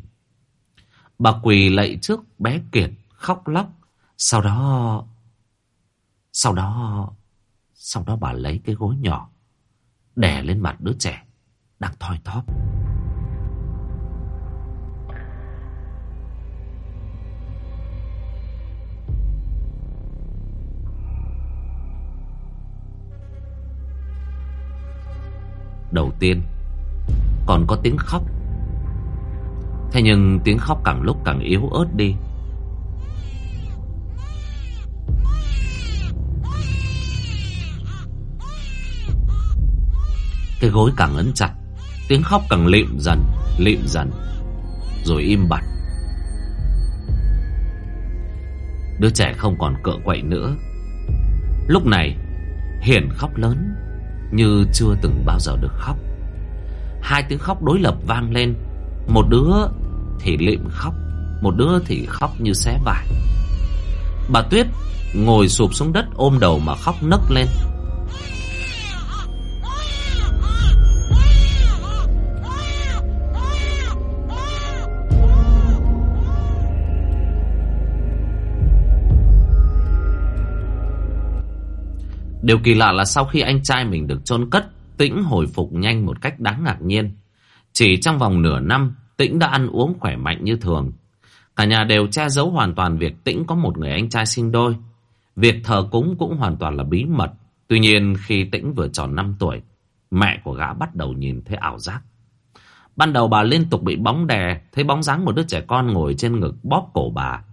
A: Bà quỳ lạy trước bé Kiệt, khóc lóc. Sau đó... Sau đó... Sau đó bà lấy cái gối nhỏ, đè lên mặt đứa trẻ, đang thoi thóp. Đầu tiên. Còn có tiếng khóc. Thế nhưng tiếng khóc càng lúc càng yếu ớt đi. Cái gối càng ấn chặt, Tiếng khóc càng lịm dần Lịm dần, Rồi im bặt. Đứa trẻ không còn cựa quậy nữa. Lúc này Hiển khóc lớn. Như chưa từng bao giờ được khóc. Hai tiếng khóc đối lập vang lên. Một đứa thì lịm khóc, Một đứa thì khóc như xé vải. Bà Tuyết ngồi sụp xuống đất ôm đầu mà khóc nấc lên. Điều kỳ lạ là sau khi anh trai mình được chôn cất, Tĩnh hồi phục nhanh một cách đáng ngạc nhiên. Chỉ trong vòng nửa năm, Tĩnh đã ăn uống khỏe mạnh như thường. Cả nhà đều che giấu hoàn toàn việc Tĩnh có một người anh trai sinh đôi. Việc thờ cúng cũng hoàn toàn là bí mật. Tuy nhiên khi Tĩnh vừa tròn 5 tuổi, mẹ của gã bắt đầu nhìn thấy ảo giác. Ban đầu bà liên tục bị bóng đè, thấy bóng dáng một đứa trẻ con ngồi trên ngực bóp cổ bà.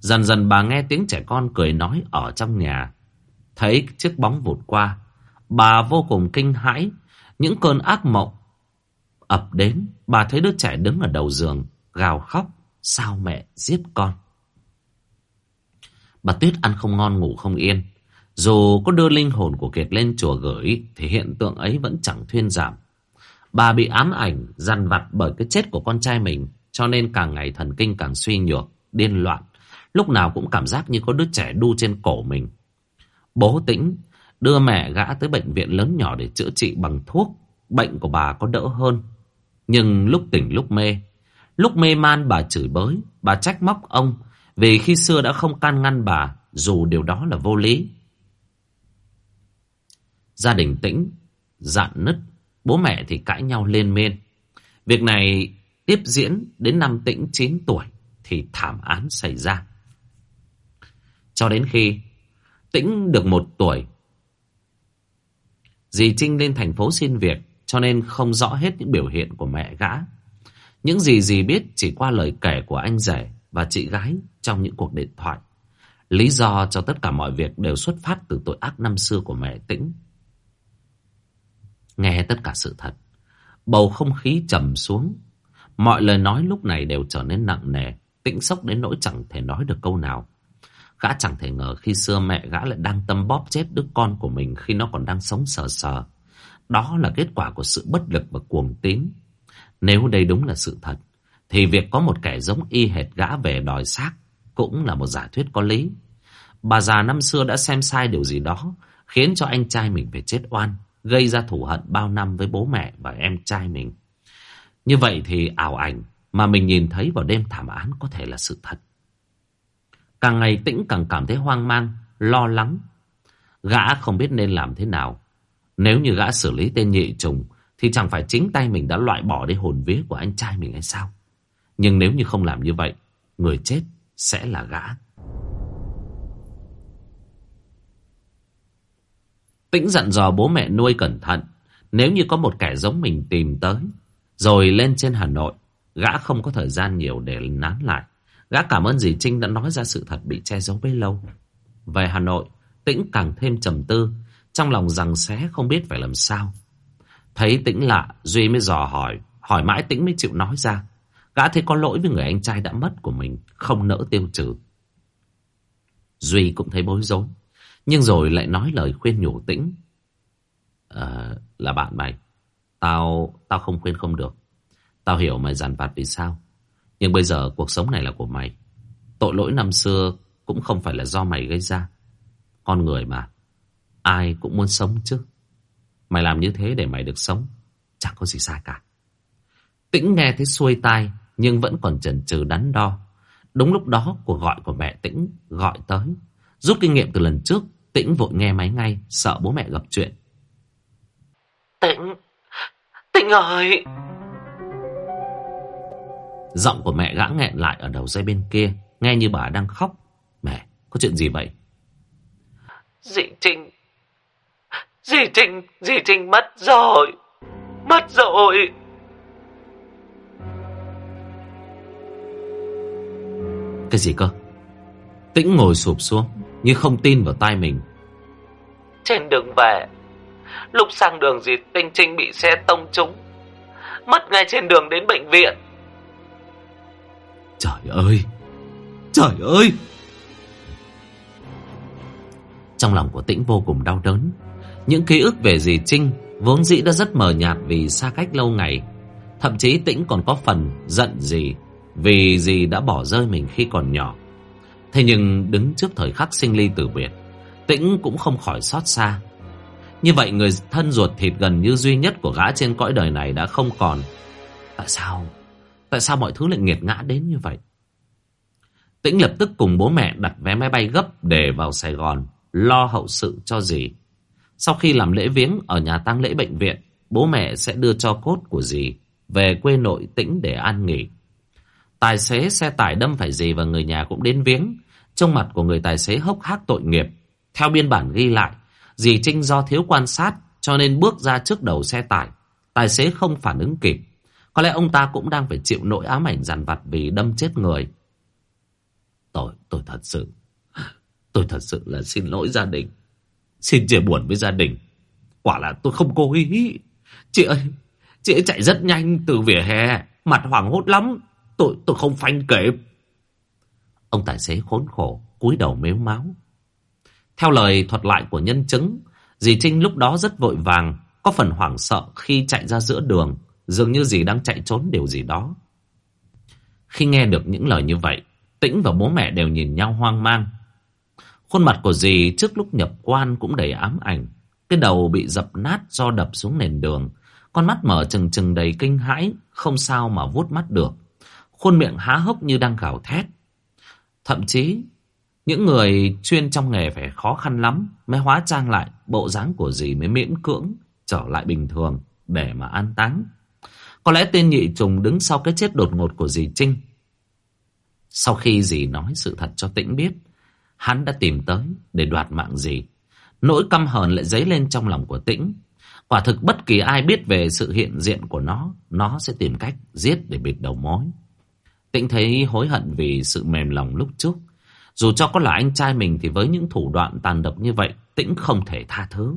A: Dần dần bà nghe tiếng trẻ con cười nói ở trong nhà. Thấy chiếc bóng vụt qua, bà vô cùng kinh hãi. Những cơn ác mộng ập đến, bà thấy đứa trẻ đứng ở đầu giường, gào khóc. Sao mẹ giết con? Bà Tuyết ăn không ngon ngủ không yên. Dù có đưa linh hồn của Kiệt lên chùa gửi, thì hiện tượng ấy vẫn chẳng thuyên giảm. Bà bị ám ảnh, dằn vặt bởi cái chết của con trai mình, cho nên càng ngày thần kinh càng suy nhược, điên loạn. Lúc nào cũng cảm giác như có đứa trẻ đu trên cổ mình. Bố tĩnh đưa mẹ gã tới bệnh viện lớn nhỏ để chữa trị bằng thuốc. Bệnh của bà có đỡ hơn. Nhưng lúc tỉnh lúc mê, lúc mê man bà chửi bới, bà trách móc ông vì khi xưa đã không can ngăn bà dù điều đó là vô lý. Gia đình tĩnh, dạn nứt, bố mẹ thì cãi nhau lên miên Việc này tiếp diễn đến năm tĩnh 9 tuổi thì thảm án xảy ra. Cho đến khi tĩnh được một tuổi, dì Trinh lên thành phố xin việc cho nên không rõ hết những biểu hiện của mẹ gã. Những gì dì biết chỉ qua lời kể của anh rể và chị gái trong những cuộc điện thoại. Lý do cho tất cả mọi việc đều xuất phát từ tội ác năm xưa của mẹ Tĩnh. Nghe tất cả sự thật, bầu không khí trầm xuống. Mọi lời nói lúc này đều trở nên nặng nề, Tĩnh sốc đến nỗi chẳng thể nói được câu nào. Gã chẳng thể ngờ khi xưa mẹ gã lại đang tâm bóp chết đứa con của mình khi nó còn đang sống sờ sờ. Đó là kết quả của sự bất lực và cuồng tín. Nếu đây đúng là sự thật, thì việc có một kẻ giống y hệt gã về đòi xác cũng là một giả thuyết có lý. Bà già năm xưa đã xem sai điều gì đó, khiến cho anh trai mình phải chết oan, gây ra thù hận bao năm với bố mẹ và em trai mình. Như vậy thì ảo ảnh mà mình nhìn thấy vào đêm thảm án có thể là sự thật. Càng ngày tĩnh càng cảm thấy hoang mang, lo lắng. Gã không biết nên làm thế nào. Nếu như gã xử lý tên nhị trùng, thì chẳng phải chính tay mình đã loại bỏ đi hồn vía của anh trai mình hay sao? Nhưng nếu như không làm như vậy, người chết sẽ là gã. Tĩnh dặn dò bố mẹ nuôi cẩn thận. Nếu như có một kẻ giống mình tìm tới, rồi lên trên Hà Nội, gã không có thời gian nhiều để nán lại. Gã cảm ơn dì Trinh đã nói ra sự thật bị che giấu bấy lâu. Về Hà Nội, Tĩnh càng thêm trầm tư, trong lòng rằng xé không biết phải làm sao. Thấy Tĩnh lạ, Duy mới dò hỏi, hỏi mãi Tĩnh mới chịu nói ra. Gã thấy có lỗi với người anh trai đã mất của mình, không nỡ tiêu trừ. Duy cũng thấy bối rối, nhưng rồi lại nói lời khuyên nhủ Tĩnh. À, là bạn mày, tao tao không khuyên không được. Tao hiểu mày giàn vặt vì sao. Nhưng bây giờ cuộc sống này là của mày. Tội lỗi năm xưa cũng không phải là do mày gây ra. Con người mà, ai cũng muốn sống chứ. Mày làm như thế để mày được sống, chẳng có gì sai cả. Tĩnh nghe thấy xuôi tai, nhưng vẫn còn chần chừ đắn đo. Đúng lúc đó cuộc gọi của mẹ Tĩnh gọi tới. Rút kinh nghiệm từ lần trước, Tĩnh vội nghe máy ngay, sợ bố mẹ gặp chuyện.
B: Tĩnh, Tĩnh ơi!
A: Giọng của mẹ gã nghẹn lại ở đầu dây bên kia, nghe như bà đang khóc. Mẹ, có chuyện gì vậy?
B: Dì Trinh, dì Trinh, dì Trinh mất rồi, mất rồi.
A: Cái gì cơ? Tĩnh ngồi sụp xuống, như không tin vào tai mình.
B: Trên đường về, lúc sang đường dì Tinh Trinh bị xe tông trúng, mất ngay trên đường đến bệnh viện.
A: Trời ơi! Trời ơi! Trong lòng của Tĩnh vô cùng đau đớn. Những ký ức về dì Trinh vốn dĩ đã rất mờ nhạt vì xa cách lâu ngày. Thậm chí Tĩnh còn có phần giận dì vì dì đã bỏ rơi mình khi còn nhỏ. Thế nhưng đứng trước thời khắc sinh ly tử biệt, Tĩnh cũng không khỏi xót xa. Như vậy người thân ruột thịt gần như duy nhất của gã trên cõi đời này đã không còn. Tại sao? Tại sao mọi thứ lại nghiệt ngã đến như vậy? Tĩnh lập tức cùng bố mẹ đặt vé máy bay gấp để vào Sài Gòn, lo hậu sự cho dì. Sau khi làm lễ viếng ở nhà tang lễ bệnh viện, bố mẹ sẽ đưa cho cốt của dì về quê nội Tĩnh để an nghỉ. Tài xế xe tải đâm phải dì và người nhà cũng đến viếng. Trong mặt của người tài xế hốc hác tội nghiệp. Theo biên bản ghi lại, dì Trinh do thiếu quan sát cho nên bước ra trước đầu xe tải. Tài xế không phản ứng kịp. Có lẽ ông ta cũng đang phải chịu nỗi ám ảnh dằn vặt vì đâm chết người. Tôi, tôi thật sự, tôi thật sự là xin lỗi gia đình. Xin chia buồn với gia đình. Quả là tôi không cố ý. Chị ơi, chị ấy chạy rất nhanh từ vỉa hè, mặt hoảng hốt lắm. Tôi, tôi không phanh kịp. Ông tài xế khốn khổ, cúi đầu mếu máu. Theo lời thuật lại của nhân chứng, dì Trinh lúc đó rất vội vàng, có phần hoảng sợ khi chạy ra giữa đường, dường như dì đang chạy trốn điều gì đó. Khi nghe được những lời như vậy, Tĩnh và bố mẹ đều nhìn nhau hoang mang. Khuôn mặt của dì trước lúc nhập quan cũng đầy ám ảnh. Cái đầu bị dập nát do đập xuống nền đường. Con mắt mở trừng trừng đầy kinh hãi, không sao mà vuốt mắt được. Khuôn miệng há hốc như đang gào thét. Thậm chí, những người chuyên trong nghề phải khó khăn lắm mới hóa trang lại bộ dáng của dì mới miễn cưỡng trở lại bình thường để mà an táng. Có lẽ tên nhị trùng đứng sau cái chết đột ngột của dì Trinh. Sau khi dì nói sự thật cho tĩnh biết, hắn đã tìm tới để đoạt mạng dì. Nỗi căm hờn lại dấy lên trong lòng của tĩnh. Quả thực bất kỳ ai biết về sự hiện diện của nó, nó sẽ tìm cách giết để bịt đầu mối. Tĩnh thấy hối hận vì sự mềm lòng lúc trước. Dù cho có là anh trai mình thì với những thủ đoạn tàn độc như vậy, Tĩnh không thể tha thứ.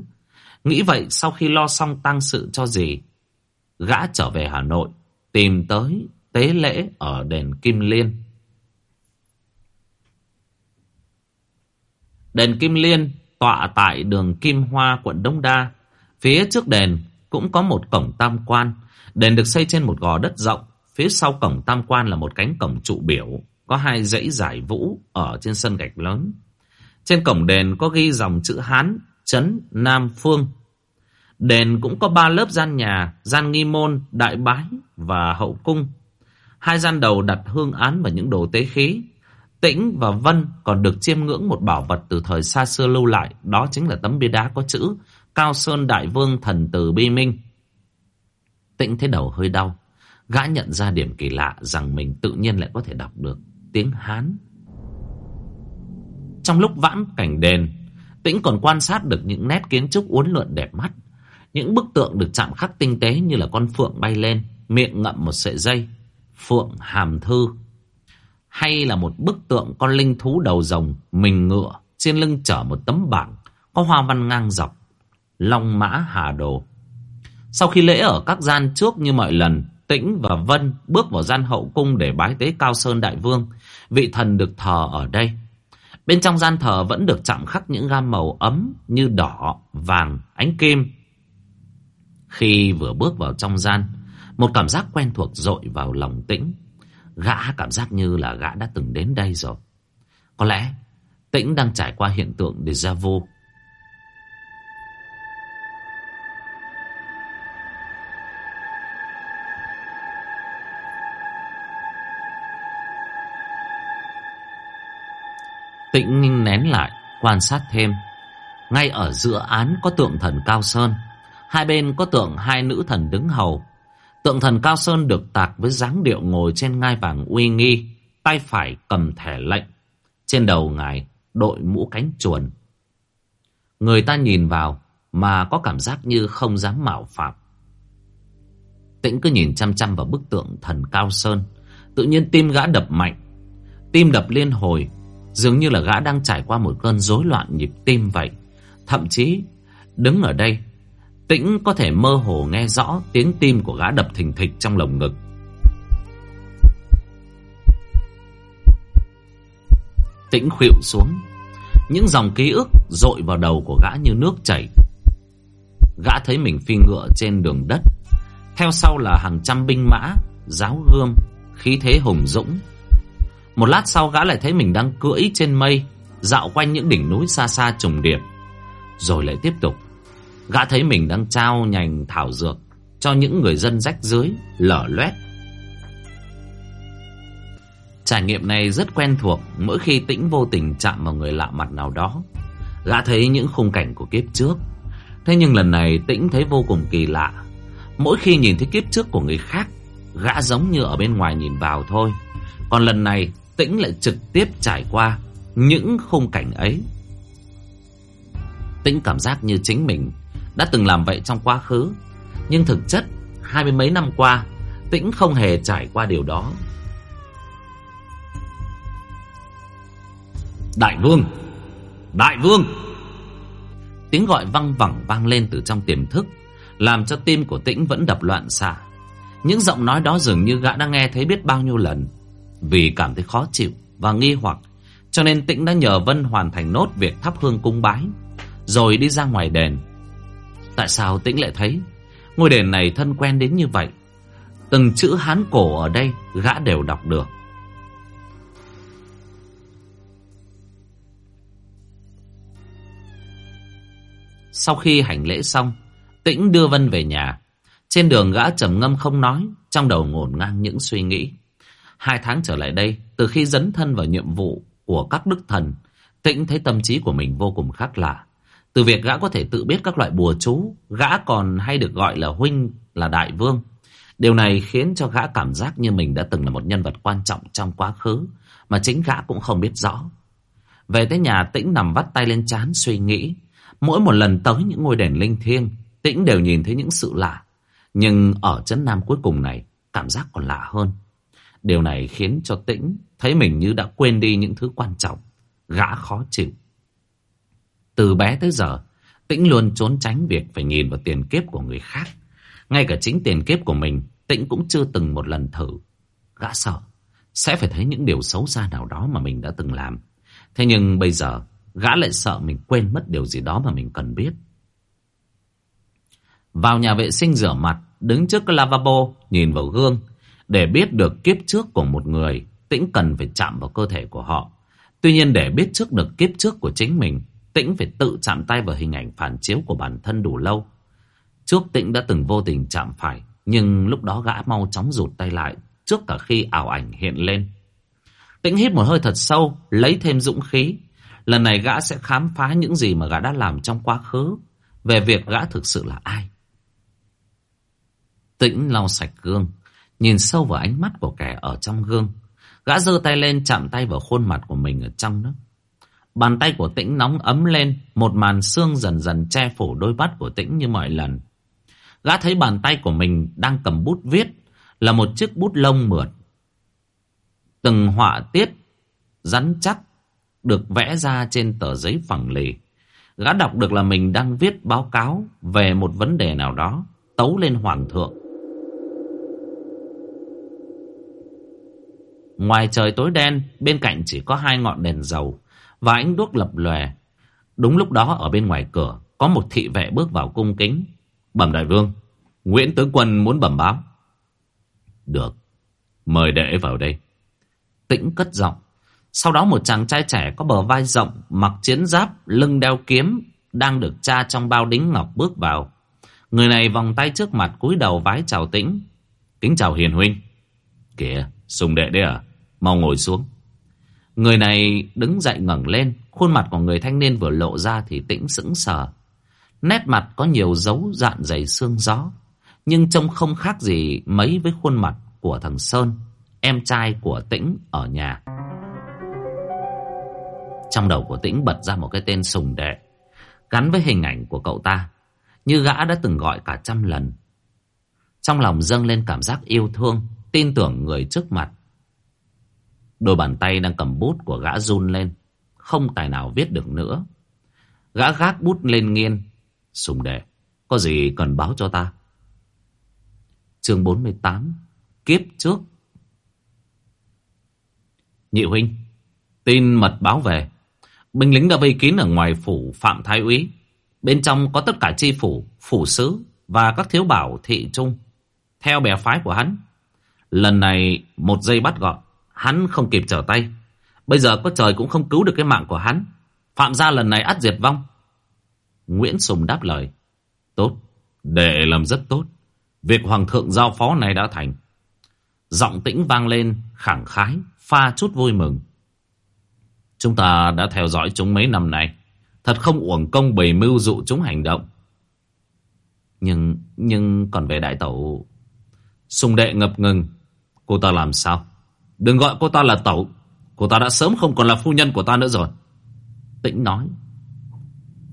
A: Nghĩ vậy sau khi lo xong tang sự cho dì, gã trở về Hà Nội, tìm tới tế lễ ở đền Kim Liên. Đền Kim Liên tọa tại đường Kim Hoa, quận Đông Đa. Phía trước đền cũng có một cổng tam quan. Đền được xây trên một gò đất rộng. Phía sau cổng tam quan là một cánh cổng trụ biểu. Có hai dãy giải vũ ở trên sân gạch lớn. Trên cổng đền có ghi dòng chữ Hán, Trấn, Nam, Phương. Đền cũng có ba lớp gian nhà, gian nghi môn, đại bái và hậu cung. Hai gian đầu đặt hương án và những đồ tế khí. Tĩnh và Vân còn được chiêm ngưỡng một bảo vật từ thời xa xưa lưu lại. Đó chính là tấm bia đá có chữ Cao Sơn Đại Vương Thần Từ Bi Minh. Tĩnh thấy đầu hơi đau. Gã nhận ra điểm kỳ lạ rằng mình tự nhiên lại có thể đọc được tiếng Hán. Trong lúc vãn cảnh đền, Tĩnh còn quan sát được những nét kiến trúc uốn lượn đẹp mắt. Những bức tượng được chạm khắc tinh tế như là con phượng bay lên, miệng ngậm một sợi dây, phượng hàm thư. Hay là một bức tượng con linh thú đầu rồng, mình ngựa, trên lưng chở một tấm bảng, có hoa văn ngang dọc, long mã hà đồ. Sau khi lễ ở các gian trước như mọi lần, Tĩnh và Vân bước vào gian hậu cung để bái tế Cao Sơn Đại Vương. Vị thần được thờ ở đây. Bên trong gian thờ vẫn được chạm khắc những gam màu ấm như đỏ, vàng, ánh kim. Khi vừa bước vào trong gian, một cảm giác quen thuộc dội vào lòng Tĩnh. Gã cảm giác như là gã đã từng đến đây rồi. Có lẽ Tĩnh đang trải qua hiện tượng déjà vu. Tĩnh nén lại, quan sát thêm. Ngay ở giữa án có tượng thần Cao Sơn. Hai bên có tượng hai nữ thần đứng hầu. Tượng thần Cao Sơn được tạc với dáng điệu ngồi trên ngai vàng uy nghi, tay phải cầm thẻ lệnh. Trên đầu ngài đội mũ cánh chuồn. Người ta nhìn vào mà có cảm giác như không dám mạo phạm. Tĩnh cứ nhìn chăm chăm vào bức tượng thần Cao Sơn. Tự nhiên tim gã đập mạnh. Tim đập liên hồi Dường như là gã đang trải qua một cơn rối loạn nhịp tim vậy Thậm chí Đứng ở đây Tĩnh có thể mơ hồ nghe rõ tiếng tim của gã đập thình thịch trong lồng ngực. Tĩnh khuỵu xuống. Những dòng ký ức dội vào đầu của gã như nước chảy. Gã thấy mình phi ngựa trên đường đất. Theo sau là hàng trăm binh mã, Giáo gươm, Khí thế hùng dũng. Một lát sau gã lại thấy mình đang cưỡi trên mây, Dạo quanh những đỉnh núi xa xa trùng điệp. Rồi lại tiếp tục. Gã thấy mình đang trao nhành thảo dược Cho những người dân rách dưới, Lở loét. Trải nghiệm này rất quen thuộc Mỗi khi tĩnh vô tình chạm vào người lạ mặt nào đó. Gã thấy những khung cảnh của kiếp trước. Thế nhưng lần này tĩnh thấy vô cùng kỳ lạ. Mỗi khi nhìn thấy kiếp trước của người khác, Gã giống như ở bên ngoài nhìn vào thôi. Còn lần này, Tĩnh lại trực tiếp trải qua những khung cảnh ấy. Tĩnh cảm giác như chính mình đã từng làm vậy trong quá khứ. Nhưng thực chất, hai mươi mấy năm qua, Tĩnh không hề trải qua điều đó. Đại vương! Đại vương! Tiếng gọi văng vẳng vang lên từ trong tiềm thức, làm cho tim của Tĩnh vẫn đập loạn xạ. Những giọng nói đó dường như gã đã nghe thấy biết bao nhiêu lần. Vì cảm thấy khó chịu và nghi hoặc Cho nên Tĩnh đã nhờ Vân hoàn thành nốt việc thắp hương cung bái Rồi đi ra ngoài đền Tại sao Tĩnh lại thấy ngôi đền này thân quen đến như vậy? Từng chữ Hán cổ ở đây gã đều đọc được. Sau khi hành lễ xong, Tĩnh đưa Vân về nhà. Trên đường gã trầm ngâm không nói, trong đầu ngổn ngang những suy nghĩ. Hai tháng trở lại đây, từ khi dấn thân vào nhiệm vụ của các đức thần, Tĩnh thấy tâm trí của mình vô cùng khác lạ. Từ việc gã có thể tự biết các loại bùa chú, gã còn hay được gọi là huynh, là đại vương. Điều này khiến cho gã cảm giác như mình đã từng là một nhân vật quan trọng trong quá khứ, mà chính gã cũng không biết rõ. Về tới nhà Tĩnh nằm vắt tay lên chán suy nghĩ. Mỗi một lần tới những ngôi đền linh thiêng, Tĩnh đều nhìn thấy những sự lạ. Nhưng ở chân Nam cuối cùng này, cảm giác còn lạ hơn. Điều này khiến cho Tĩnh thấy mình như đã quên đi những thứ quan trọng. Gã khó chịu. Từ bé tới giờ, Tĩnh luôn trốn tránh việc phải nhìn vào tiền kiếp của người khác. Ngay cả chính tiền kiếp của mình, Tĩnh cũng chưa từng một lần thử. Gã sợ, sẽ phải thấy những điều xấu xa nào đó mà mình đã từng làm. Thế nhưng bây giờ, gã lại sợ mình quên mất điều gì đó mà mình cần biết. Vào nhà vệ sinh rửa mặt, đứng trước cái lavabo, nhìn vào gương. Để biết được kiếp trước của một người, Tĩnh cần phải chạm vào cơ thể của họ. Tuy nhiên để biết trước được kiếp trước của chính mình, Tĩnh phải tự chạm tay vào hình ảnh phản chiếu của bản thân đủ lâu. Trước Tĩnh đã từng vô tình chạm phải, nhưng lúc đó gã mau chóng rụt tay lại, trước cả khi ảo ảnh hiện lên. Tĩnh hít một hơi thật sâu, lấy thêm dũng khí. Lần này gã sẽ khám phá những gì mà gã đã làm trong quá khứ, về việc gã thực sự là ai. Tĩnh lau sạch gương, nhìn sâu vào ánh mắt của kẻ ở trong gương. Gã giơ tay lên chạm tay vào khuôn mặt của mình ở trong đó. Bàn tay của Tĩnh nóng ấm lên, một màn xương dần dần che phủ đôi mắt của Tĩnh như mọi lần. Gã thấy bàn tay của mình đang cầm bút viết, là một chiếc bút lông mượt. Từng họa tiết, rắn chắc, được vẽ ra trên tờ giấy phẳng lì. Gã đọc được là mình đang viết báo cáo về một vấn đề nào đó, tấu lên hoàng thượng. Ngoài trời tối đen, bên cạnh chỉ có hai ngọn đèn dầu và ánh đuốc lập lòe. Đúng lúc đó ở bên ngoài cửa có một thị vệ bước vào cung kính. Bẩm đại vương, Nguyễn tướng quân muốn bẩm báo. Được, mời đệ vào đây. Tĩnh cất giọng. Sau đó một chàng trai trẻ có bờ vai rộng, mặc chiến giáp, lưng đeo kiếm, đang được cha trong bao đính ngọc bước vào. Người này vòng tay trước mặt cúi đầu vái chào tĩnh. Kính chào hiền huynh. Kìa, sùng đệ đấy à? Mau ngồi xuống. Người này đứng dậy ngẩng lên, khuôn mặt của người thanh niên vừa lộ ra thì tĩnh sững sờ. Nét mặt có nhiều dấu dạn dày xương gió, nhưng trông không khác gì mấy với khuôn mặt của thằng Sơn, em trai của tĩnh ở nhà. Trong đầu của tĩnh bật ra một cái tên sùng đệ, gắn với hình ảnh của cậu ta, như gã đã từng gọi cả trăm lần. Trong lòng dâng lên cảm giác yêu thương, tin tưởng người trước mặt. Đôi bàn tay đang cầm bút của gã run lên, không tài nào viết được nữa. Gã gác bút lên nghiên. Sùng đệ, có gì cần báo cho ta? Chương 48 Kiếp trước Nhị huynh Tin mật báo về Binh lính đã vây kín ở ngoài phủ Phạm Thái úy Bên trong có tất cả chi phủ Phủ sứ Và các thiếu bảo thị trung Theo bè phái của hắn Lần này một giây bắt gọn Hắn không kịp trở tay. Bây giờ có trời cũng không cứu được cái mạng của hắn. Phạm gia lần này ắt diệt vong. Nguyễn Sùng đáp lời. Tốt Đệ làm rất tốt. Việc hoàng thượng giao phó này đã thành. Giọng tĩnh vang lên, khẳng khái, Pha chút vui mừng. Chúng ta đã theo dõi chúng mấy năm nay. Thật không uổng công bày mưu dụ chúng hành động. Nhưng Nhưng còn về đại tẩu. Sùng đệ ngập ngừng. Cô ta làm sao? Đừng gọi cô ta là tẩu. Cô ta đã sớm không còn là phu nhân của ta nữa rồi. Tĩnh nói.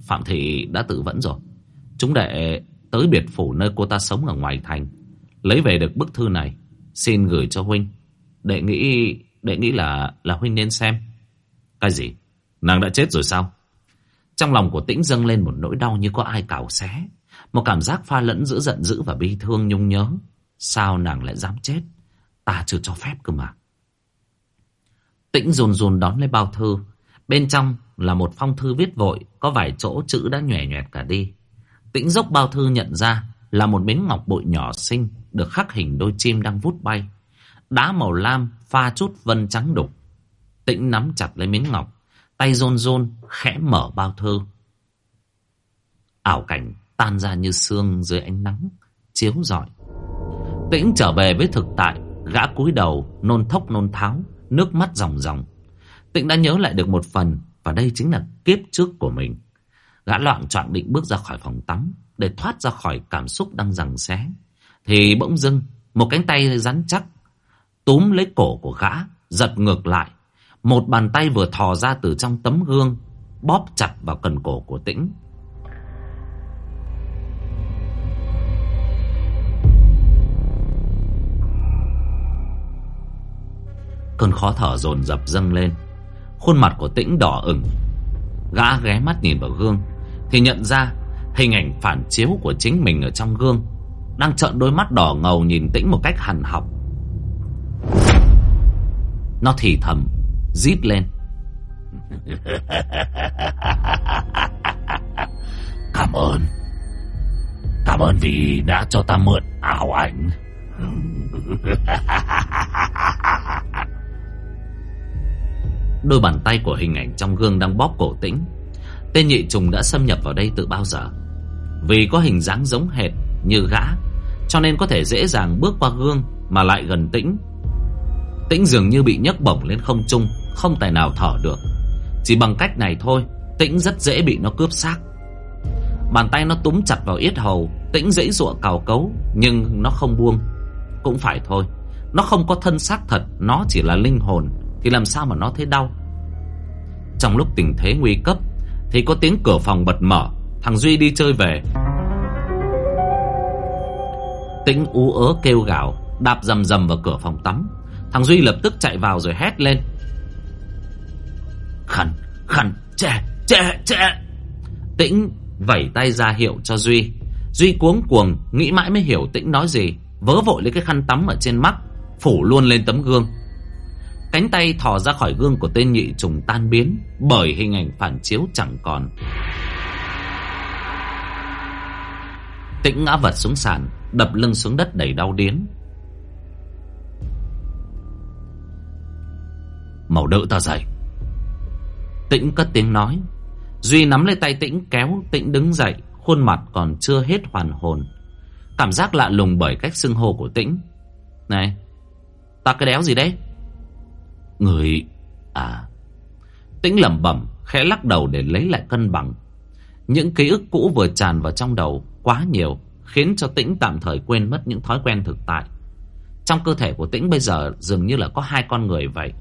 A: Phạm Thị đã tự vẫn rồi. Chúng đệ tới biệt phủ nơi cô ta sống ở ngoài thành. Lấy về được bức thư này. Xin gửi cho Huynh. Đệ nghĩ đệ nghĩ là là Huynh nên xem. Cái gì? Nàng đã chết rồi sao? Trong lòng của Tĩnh dâng lên một nỗi đau như có ai cào xé. Một cảm giác pha lẫn giữa giận dữ và bi thương nhung nhớ. Sao nàng lại dám chết? Ta chưa cho phép cơ mà. Tĩnh run run đón lấy bao thư Bên trong là một phong thư viết vội Có vài chỗ chữ đã nhòe nhòe cả đi Tĩnh dốc bao thư nhận ra là một miếng ngọc bội nhỏ xinh được khắc hình đôi chim đang vút bay. Đá màu lam pha chút vân trắng đục. Tĩnh nắm chặt lấy miếng ngọc, tay rôn rôn khẽ mở bao thư. Ảo cảnh tan ra như sương dưới ánh nắng, chiếu rọi. Tĩnh trở về với thực tại, gã cúi đầu, nôn thốc nôn tháo, nước mắt ròng ròng. Tĩnh đã nhớ lại được một phần, và đây chính là kiếp trước của mình. Gã loạn chọn định bước ra khỏi phòng tắm, để thoát ra khỏi cảm xúc đang rằng xé. Thì bỗng dưng, một cánh tay rắn chắc, túm lấy cổ của gã, giật ngược lại. Một bàn tay vừa thò ra từ trong tấm gương, bóp chặt vào cần cổ của Tĩnh. Cơn khó thở dồn dập dâng lên. Khuôn mặt của tĩnh đỏ ửng, Gã ghé mắt nhìn vào gương, Thì nhận ra hình ảnh phản chiếu của chính mình ở trong gương Đang trợn đôi mắt đỏ ngầu nhìn tĩnh một cách hằn học. Nó thì thầm, Rít lên.
C: Cảm ơn. Cảm ơn vì đã cho ta mượn ảo ảnh.
A: Đôi bàn tay của hình ảnh trong gương đang bóp cổ tĩnh. Tên nhị trùng đã xâm nhập vào đây từ bao giờ? Vì có hình dáng giống hệt như gã, Cho nên có thể dễ dàng bước qua gương Mà lại gần tĩnh. Tĩnh dường như bị nhấc bổng lên không trung, Không tài nào thở được. Chỉ bằng cách này thôi, Tĩnh rất dễ bị nó cướp xác. Bàn tay nó túm chặt vào yết hầu, Tĩnh dãy dụa cào cấu, Nhưng nó không buông. Cũng phải thôi, Nó không có thân xác thật, Nó chỉ là linh hồn thì làm sao mà nó thấy đau? Trong lúc tình thế nguy cấp Thì có tiếng cửa phòng bật mở. Thằng Duy đi chơi về. Tĩnh ú ớ kêu gào Đạp rầm rầm vào cửa phòng tắm. Thằng Duy lập tức chạy vào rồi hét lên. Khẩn, khẩn, trẻ, trẻ, trẻ Tĩnh vẩy tay ra hiệu cho Duy. Duy cuống cuồng Nghĩ mãi mới hiểu Tĩnh nói gì. Vớ vội lấy cái khăn tắm ở trên mắt Phủ luôn lên tấm gương. Cánh tay thò ra khỏi gương của tên nhị trùng tan biến Bởi hình ảnh phản chiếu chẳng còn. Tĩnh ngã vật xuống sàn, Đập lưng xuống đất đầy đau điến Màu đỡ ta dậy. Tĩnh cất tiếng nói. Duy nắm lấy tay Tĩnh kéo, Tĩnh đứng dậy, Khuôn mặt còn chưa hết hoàn hồn. Cảm giác lạ lùng bởi cách xưng hô của Tĩnh. Này, Ta cái đéo gì đấy? Người... À... Tĩnh lẩm bẩm, khẽ lắc đầu để lấy lại cân bằng. Những ký ức cũ vừa tràn vào trong đầu quá nhiều, khiến cho Tĩnh tạm thời quên mất những thói quen thực tại. Trong cơ thể của Tĩnh bây giờ dường như là có hai con người vậy.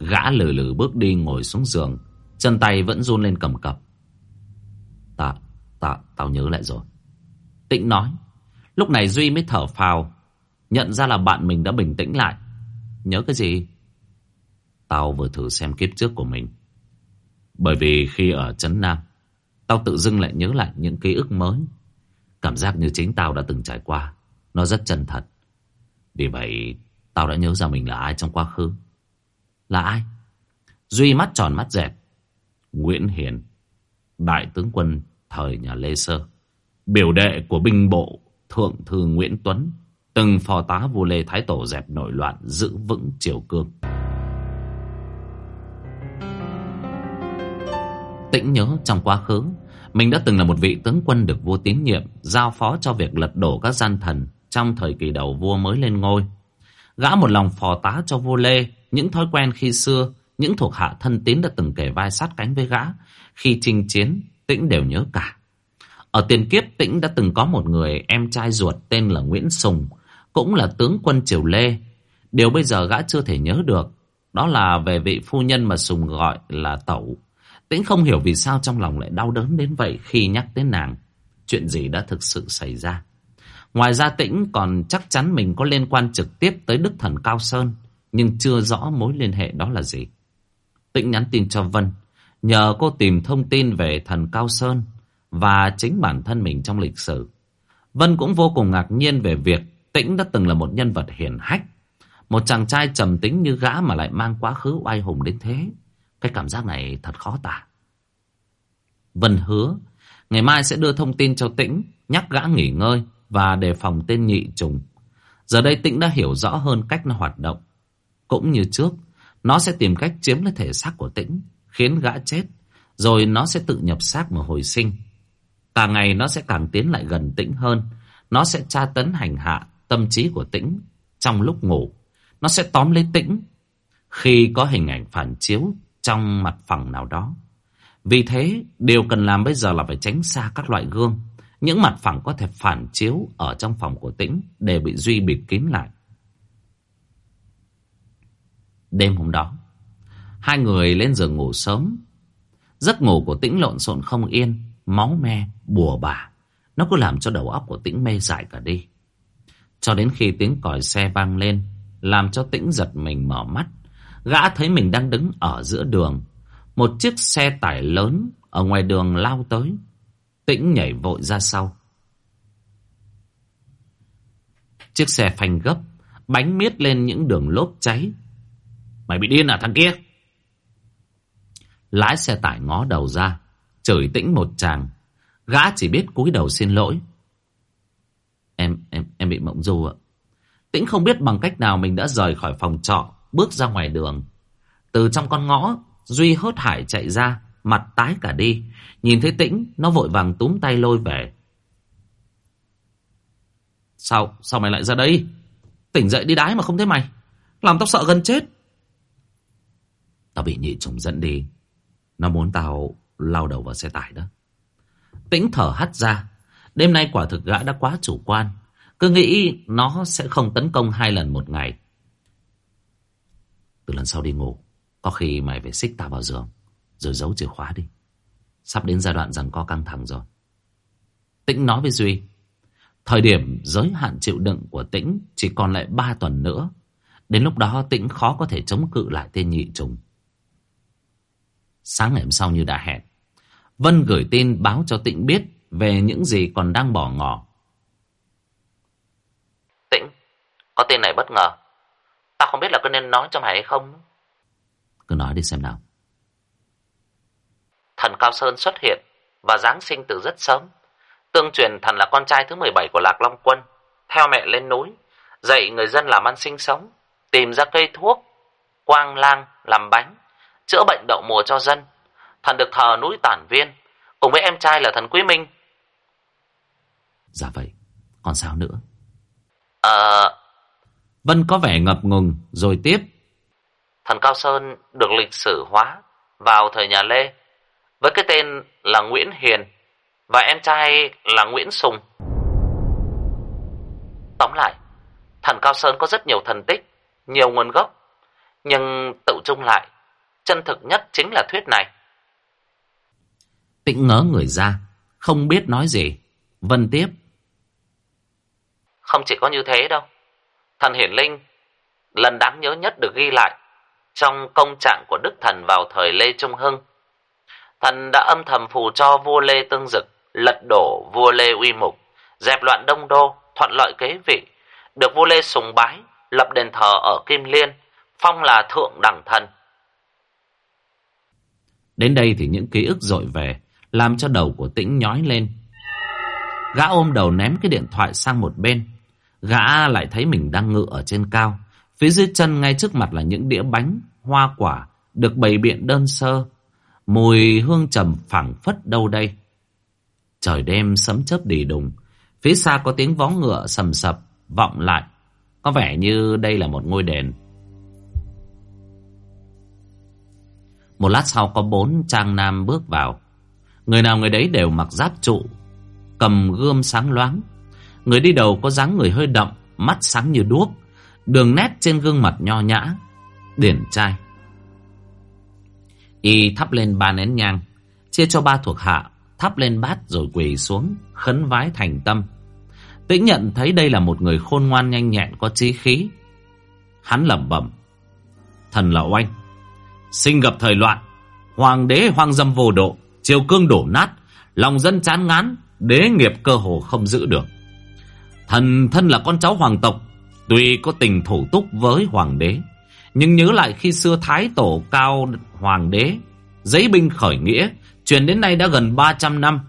A: Gã lử lử bước đi ngồi xuống giường, chân tay vẫn run lên cầm cập. tạ tạ tao nhớ lại rồi. Tĩnh nói. Lúc này Duy mới thở phào, Nhận ra là bạn mình đã bình tĩnh lại. Nhớ cái gì? Tao vừa thử xem kiếp trước của mình. Bởi vì khi ở Trấn Nam, Tao tự dưng lại nhớ lại những ký ức mới. Cảm giác như chính tao đã từng trải qua. Nó rất chân thật. Vì vậy, Tao đã nhớ ra mình là ai trong quá khứ. Là ai? Duy mắt tròn mắt dẹt Nguyễn Hiền, Đại tướng quân thời nhà Lê Sơ, Biểu đệ của binh bộ Thượng thư Nguyễn Tuấn. Từng phò tá vua Lê Thái Tổ dẹp nội loạn giữ vững triều cương. Tĩnh nhớ trong quá khứ, mình đã từng là một vị tướng quân được vua tín nhiệm, giao phó cho việc lật đổ các gian thần trong thời kỳ đầu vua mới lên ngôi. Gã một lòng phò tá cho vua Lê, những thói quen khi xưa, những thuộc hạ thân tín đã từng kể vai sát cánh với gã. Khi chinh chiến, Tĩnh đều nhớ cả. Ở tiền kiếp Tĩnh đã từng có một người em trai ruột tên là Nguyễn Sùng, cũng là tướng quân Triều Lê. Điều bây giờ gã chưa thể nhớ được, đó là về vị phu nhân mà Sùng gọi là Tẩu. Tĩnh không hiểu vì sao trong lòng lại đau đớn đến vậy khi nhắc đến nàng. Chuyện gì đã thực sự xảy ra. Ngoài ra Tĩnh còn chắc chắn mình có liên quan trực tiếp tới Đức Thần Cao Sơn, nhưng chưa rõ mối liên hệ đó là gì. Tĩnh nhắn tin cho Vân, nhờ cô tìm thông tin về Thần Cao Sơn và chính bản thân mình trong lịch sử. Vân cũng vô cùng ngạc nhiên về việc Tĩnh đã từng là một nhân vật hiền hách. Một chàng trai trầm tính như gã mà lại mang quá khứ oai hùng đến thế. Cái cảm giác này thật khó tả. Vân hứa, Ngày mai sẽ đưa thông tin cho Tĩnh, Nhắc gã nghỉ ngơi Và đề phòng tên nhị trùng Giờ đây Tĩnh đã hiểu rõ hơn cách nó hoạt động Cũng như trước, Nó sẽ tìm cách chiếm lấy thể xác của Tĩnh, Khiến gã chết, Rồi nó sẽ tự nhập xác mà hồi sinh Càng ngày nó sẽ càng tiến lại gần Tĩnh hơn, Nó sẽ tra tấn hành hạ Tâm trí của Tĩnh Trong lúc ngủ Nó sẽ tóm lấy Tĩnh Khi có hình ảnh phản chiếu Trong mặt phẳng nào đó vì thế, điều cần làm bây giờ là phải tránh xa các loại gương. Những mặt phẳng có thể phản chiếu ở trong phòng của Tĩnh để bị Duy bịt kín lại. Đêm hôm đó, hai người lên giường ngủ sớm. Giấc ngủ của Tĩnh lộn xộn không yên, máu me, bùa bà. Nó cứ làm cho đầu óc của Tĩnh mê dại cả đi. Cho đến khi tiếng còi xe vang lên, làm cho Tĩnh giật mình mở mắt. Gã thấy mình đang đứng ở giữa đường, một chiếc xe tải lớn ở ngoài đường lao tới. Tĩnh nhảy vội ra sau. Chiếc xe phanh gấp, bánh miết lên những đường lốp cháy. Mày bị điên à thằng kia? Lái xe tải ngó đầu ra, chửi tĩnh một chàng. Gã chỉ biết cúi đầu xin lỗi. Em, bị mộng du ạ. Tĩnh không biết bằng cách nào mình đã rời khỏi phòng trọ, bước ra ngoài đường. Từ trong con ngõ, Duy hớt hải chạy ra, mặt tái cả đi. Nhìn thấy tĩnh, nó vội vàng túm tay lôi về. Sao, sao mày lại ra đây? Tỉnh dậy đi đái mà không thấy mày. Làm tao sợ gần chết. Tao bị nhị trùng dẫn đi. Nó muốn tao lao đầu vào xe tải đó. Tĩnh thở hắt ra. Đêm nay quả thực gã đã quá chủ quan. Cứ nghĩ nó sẽ không tấn công hai lần một ngày. Từ lần sau đi ngủ, có khi mày phải xích tao vào giường, Rồi giấu chìa khóa đi. Sắp đến giai đoạn rằng co căng thẳng rồi. Tĩnh nói với Duy, Thời điểm giới hạn chịu đựng của Tĩnh Chỉ còn lại 3 tuần nữa, Đến lúc đó Tĩnh khó có thể chống cự lại tên nhị trùng. Sáng ngày hôm sau như đã hẹn, Vân gửi tin báo cho Tĩnh biết Về những gì còn đang bỏ ngỏ
B: Tĩnh có tên này bất ngờ Tao không biết là có nên nói cho mày hay không
A: cứ nói đi xem nào.
B: Thần Cao Sơn xuất hiện và Giáng sinh từ rất sớm. Tương truyền thần là con trai thứ 17 của Lạc Long Quân. Theo mẹ lên núi, dạy người dân làm ăn sinh sống, tìm ra cây thuốc, quang lang, làm bánh, chữa bệnh đậu mùa cho dân. Thần được thờ núi Tản Viên, cùng với em trai là thần Quý Minh.
A: Dạ vậy, còn sao nữa?
B: Ờ...
A: Vân có vẻ ngập ngừng rồi tiếp.
B: Thần Cao Sơn được lịch sử hóa vào thời nhà Lê với cái tên là Nguyễn Hiền và em trai là Nguyễn Sùng. Tóm lại, thần Cao Sơn có rất nhiều thần tích, nhiều nguồn gốc, nhưng tự chung lại, chân thực nhất chính là thuyết này.
A: Tĩnh ngớ người ra, không biết nói gì. Vân tiếp.
B: Không chỉ có như thế đâu. Thần Hiển Linh lần đáng nhớ nhất được ghi lại trong công trạng của Đức Thần vào thời Lê Trung Hưng. Thần đã âm thầm phù cho vua Lê Tương Dực lật đổ vua Lê Uy Mục, dẹp loạn Đông Đô, thuận lợi kế vị, được vua Lê sùng bái, lập đền thờ ở Kim Liên, phong là Thượng Đẳng Thần.
A: Đến đây thì những ký ức dội về, làm cho đầu của tĩnh nhói lên. Gã ôm đầu ném cái điện thoại sang một bên. Gã lại thấy mình đang ngự ở trên cao. Phía dưới chân ngay trước mặt là những đĩa bánh, hoa quả, được bày biện đơn sơ. Mùi hương trầm phảng phất đâu đây. Trời đêm sấm chớp đì đùng. Phía xa có tiếng vó ngựa sầm sập, vọng lại. Có vẻ như đây là một ngôi đền. Một lát sau có bốn trang nam bước vào. Người nào người đấy đều mặc giáp trụ, cầm gươm sáng loáng. Người đi đầu có dáng người hơi đậm, mắt sáng như đuốc, Đường nét trên gương mặt nho nhã Điển trai. Y thắp lên ba nén nhang Chia cho ba thuộc hạ Thắp lên bát rồi quỳ xuống Khấn vái thành tâm. Tĩnh nhận thấy đây là một người khôn ngoan nhanh nhẹn Có trí khí. Hắn lẩm bẩm Thần là oanh Sinh gặp thời loạn Hoàng đế hoang dâm vô độ Triều cương đổ nát Lòng dân chán ngán Đế nghiệp cơ hồ không giữ được. Thần thân là con cháu hoàng tộc Tuy có tình thủ túc với hoàng đế, nhưng nhớ lại khi xưa Thái Tổ cao hoàng đế, giấy binh khởi nghĩa, Truyền đến nay đã gần 300 năm.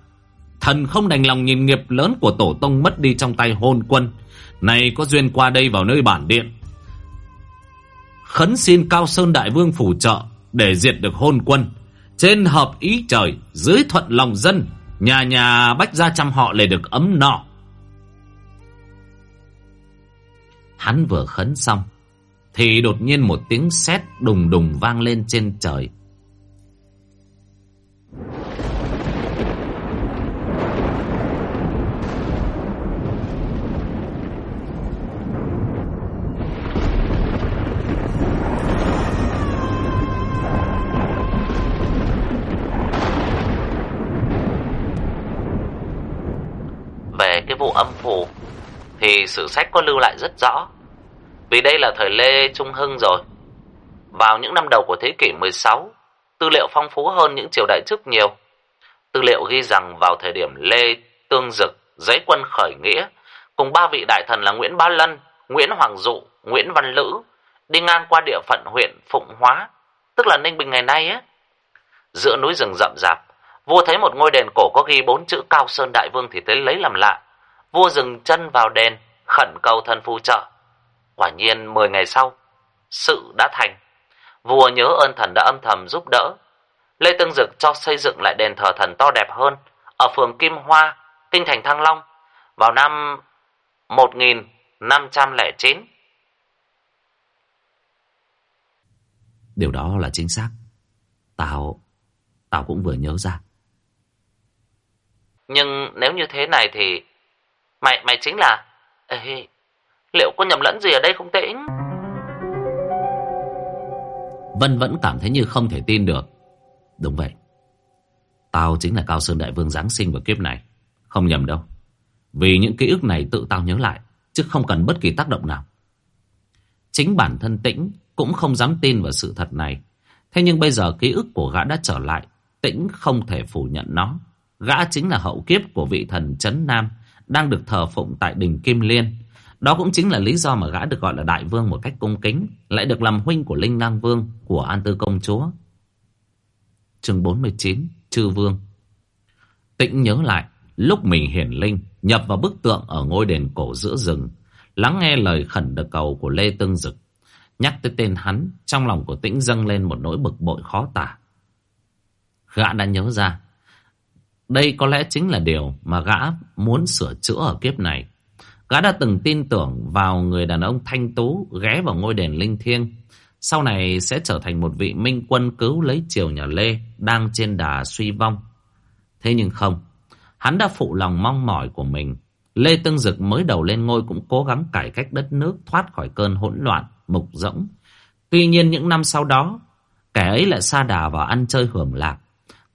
A: Thần không đành lòng nhìn nghiệp lớn của tổ tông mất đi trong tay hôn quân. Này có duyên qua đây vào nơi bản điện. Khấn xin Cao Sơn Đại Vương phù trợ để diệt được hôn quân. Trên hợp ý trời, dưới thuận lòng dân, nhà nhà bách gia trăm họ lại được ấm nọ. Hắn vừa khấn xong, thì đột nhiên một tiếng sét đùng đùng vang lên trên trời.
B: Về cái vụ âm phủ thì sử sách có lưu lại rất rõ. Vì đây là thời Lê Trung Hưng rồi. Vào những năm đầu của thế kỷ 16, tư liệu phong phú hơn những triều đại trước nhiều. Tư liệu ghi rằng vào thời điểm Lê Tương Dực giấy quân khởi nghĩa, cùng ba vị đại thần là Nguyễn Bá Lân, Nguyễn Hoàng Dụ, Nguyễn Văn Lữ, đi ngang qua địa phận huyện Phụng Hóa, tức là Ninh Bình ngày nay á. Giữa núi rừng rậm rạp, vua thấy một ngôi đền cổ có ghi bốn chữ Cao Sơn Đại Vương thì tới lấy làm lạ. Vua dừng chân vào đền, khẩn cầu thần phù trợ. Quả nhiên 10 ngày sau, sự đã thành. Vua nhớ ơn thần đã âm thầm giúp đỡ. Lê Tương Dực cho xây dựng lại đền thờ thần to đẹp hơn ở phường Kim Hoa, kinh thành Thăng Long vào năm 1509.
A: Điều đó là chính xác. Tao, tao cũng vừa nhớ ra.
B: Nhưng nếu như thế này thì mày mày chính là Ê, liệu có nhầm lẫn gì ở đây không tĩnh?
A: Vân vẫn cảm thấy như không thể tin được. Đúng vậy. Tao chính là Cao Sơn Đại Vương Giáng sinh vào kiếp này. Không nhầm đâu. Vì những ký ức này tự tao nhớ lại, chứ không cần bất kỳ tác động nào. Chính bản thân Tĩnh cũng không dám tin vào sự thật này. Thế nhưng bây giờ ký ức của gã đã trở lại, Tĩnh không thể phủ nhận nó. Gã chính là hậu kiếp của vị thần Trấn Nam, đang được thờ phụng tại đình Kim Liên. Đó cũng chính là lý do mà gã được gọi là đại vương một cách cung kính, lại được làm huynh của Linh Lang Vương của An Tư Công Chúa. Chương 49, Chư Vương Tĩnh nhớ lại, lúc mình hiển linh, nhập vào bức tượng ở ngôi đền cổ giữa rừng, lắng nghe lời khẩn được cầu của Lê Tương Dực. Nhắc tới tên hắn, trong lòng của Tĩnh dâng lên một nỗi bực bội khó tả. Gã đã nhớ ra, đây có lẽ chính là điều mà gã muốn sửa chữa ở kiếp này. Gã đã từng tin tưởng vào người đàn ông thanh tú ghé vào ngôi đền linh thiêng. Sau này sẽ trở thành một vị minh quân cứu lấy triều nhà Lê đang trên đà suy vong. Thế nhưng không, hắn đã phụ lòng mong mỏi của mình. Lê Tương Dực mới đầu lên ngôi cũng cố gắng cải cách đất nước thoát khỏi cơn hỗn loạn, mục rỗng. Tuy nhiên những năm sau đó, kẻ ấy lại xa đà vào ăn chơi hưởng lạc.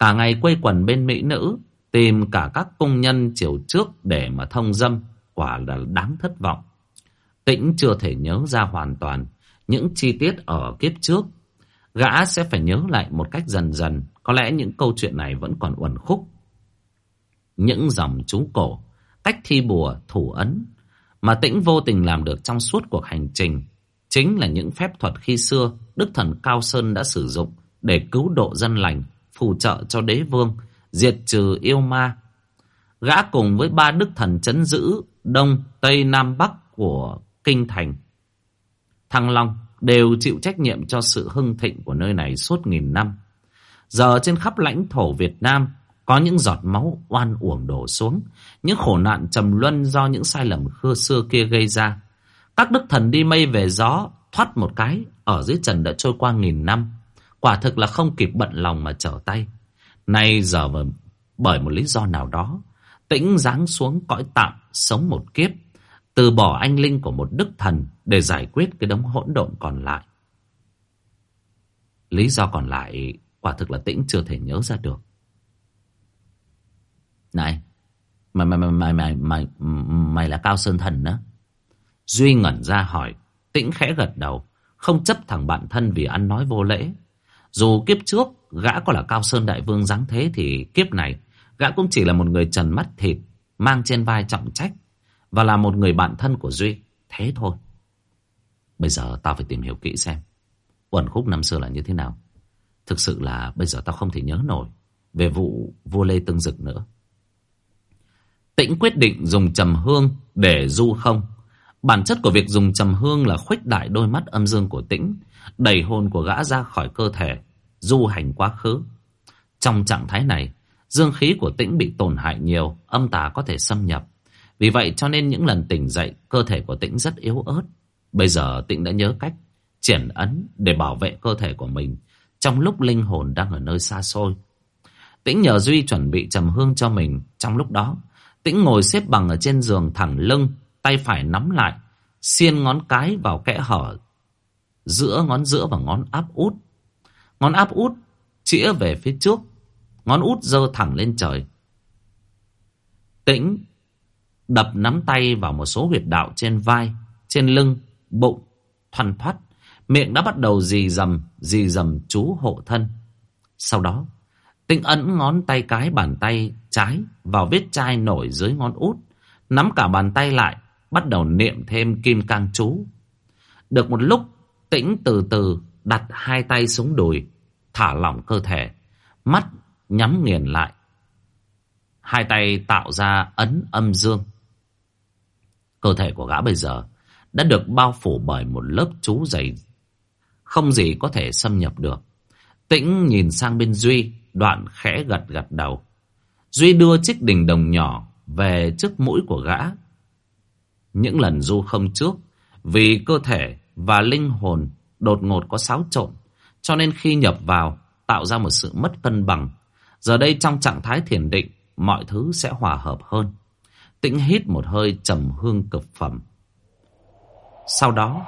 A: Cả ngày quây quần bên mỹ nữ, tìm cả các công nhân chiều trước để mà thông dâm, quả là đáng thất vọng. Tĩnh chưa thể nhớ ra hoàn toàn những chi tiết ở kiếp trước. Gã sẽ phải nhớ lại một cách dần dần, có lẽ những câu chuyện này vẫn còn uẩn khúc. Những dòng chú cổ, cách thi bùa, thủ ấn, mà tĩnh vô tình làm được trong suốt cuộc hành trình, chính là những phép thuật khi xưa Đức Thần Cao Sơn đã sử dụng để cứu độ dân lành phù trợ cho đế vương, diệt trừ yêu ma. Gã cùng với ba đức thần chấn giữ Đông, Tây, Nam, Bắc của Kinh Thành. Thăng Long đều chịu trách nhiệm cho sự hưng thịnh của nơi này suốt nghìn năm. Giờ trên khắp lãnh thổ Việt Nam có những giọt máu oan uổng đổ xuống, những khổ nạn trầm luân do những sai lầm khưa xưa kia gây ra. Các đức thần đi mây về gió, thoát một cái, ở dưới trần đã trôi qua nghìn năm. Quả thực là không kịp bận lòng mà trở tay. Nay giờ mà bởi một lý do nào đó, tĩnh giáng xuống cõi tạm, sống một kiếp, từ bỏ anh linh của một đức thần để giải quyết cái đống hỗn độn còn lại. Lý do còn lại quả thực là tĩnh chưa thể nhớ ra được. Này, mày mày mày mày mày mày, là Cao Sơn Thần đó. Duy ngẩn ra hỏi, tĩnh khẽ gật đầu, không chấp thằng bạn thân vì ăn nói vô lễ. Dù kiếp trước gã có là Cao Sơn Đại Vương dáng thế thì kiếp này gã cũng chỉ là một người trần mắt thịt, mang trên vai trọng trách và là một người bạn thân của Duy. Thế thôi. Bây giờ tao phải tìm hiểu kỹ xem uẩn khúc năm xưa là như thế nào. Thực sự là bây giờ tao không thể nhớ nổi. về vụ vua Lê Tương Dực nữa. Tĩnh quyết định dùng trầm hương để du không. Bản chất của việc dùng trầm hương là khuếch đại đôi mắt âm dương của tĩnh, đẩy hồn của gã ra khỏi cơ thể, du hành quá khứ. Trong trạng thái này, dương khí của tĩnh bị tổn hại nhiều, âm tà có thể xâm nhập. Vì vậy cho nên những lần tỉnh dậy, cơ thể của tĩnh rất yếu ớt. Bây giờ tĩnh đã nhớ cách triển ấn để bảo vệ cơ thể của mình trong lúc linh hồn đang ở nơi xa xôi. Tĩnh nhờ Duy chuẩn bị trầm hương cho mình. Trong lúc đó, Tĩnh ngồi xếp bằng ở trên giường thẳng lưng, tay phải nắm lại, xiên ngón cái vào kẽ hở giữa ngón giữa và ngón áp út. Ngón áp út chĩa về phía trước, ngón út giơ thẳng lên trời. Tĩnh đập nắm tay vào một số huyệt đạo trên vai, trên lưng, bụng, thoăn thoắt. Miệng đã bắt đầu dì dầm, dì dầm chú hộ thân. Sau đó, Tĩnh ấn ngón tay cái bàn tay trái vào vết chai nổi dưới ngón út. Nắm cả bàn tay lại, bắt đầu niệm thêm kim cang chú. Được một lúc, tĩnh từ từ đặt hai tay xuống đùi, thả lỏng cơ thể, mắt nhắm nghiền lại. Hai tay tạo ra ấn âm dương. Cơ thể của gã bây giờ đã được bao phủ bởi một lớp chú dày, không gì có thể xâm nhập được. Tĩnh nhìn sang bên Duy, đoạn khẽ gật gật đầu. Duy đưa chiếc đình đồng nhỏ về trước mũi của gã. Những lần du không trước, vì cơ thể và linh hồn đột ngột có xáo trộn, cho nên khi nhập vào tạo ra một sự mất cân bằng. Giờ đây trong trạng thái thiền định, mọi thứ sẽ hòa hợp hơn. Tĩnh hít một hơi trầm hương cực phẩm. Sau đó,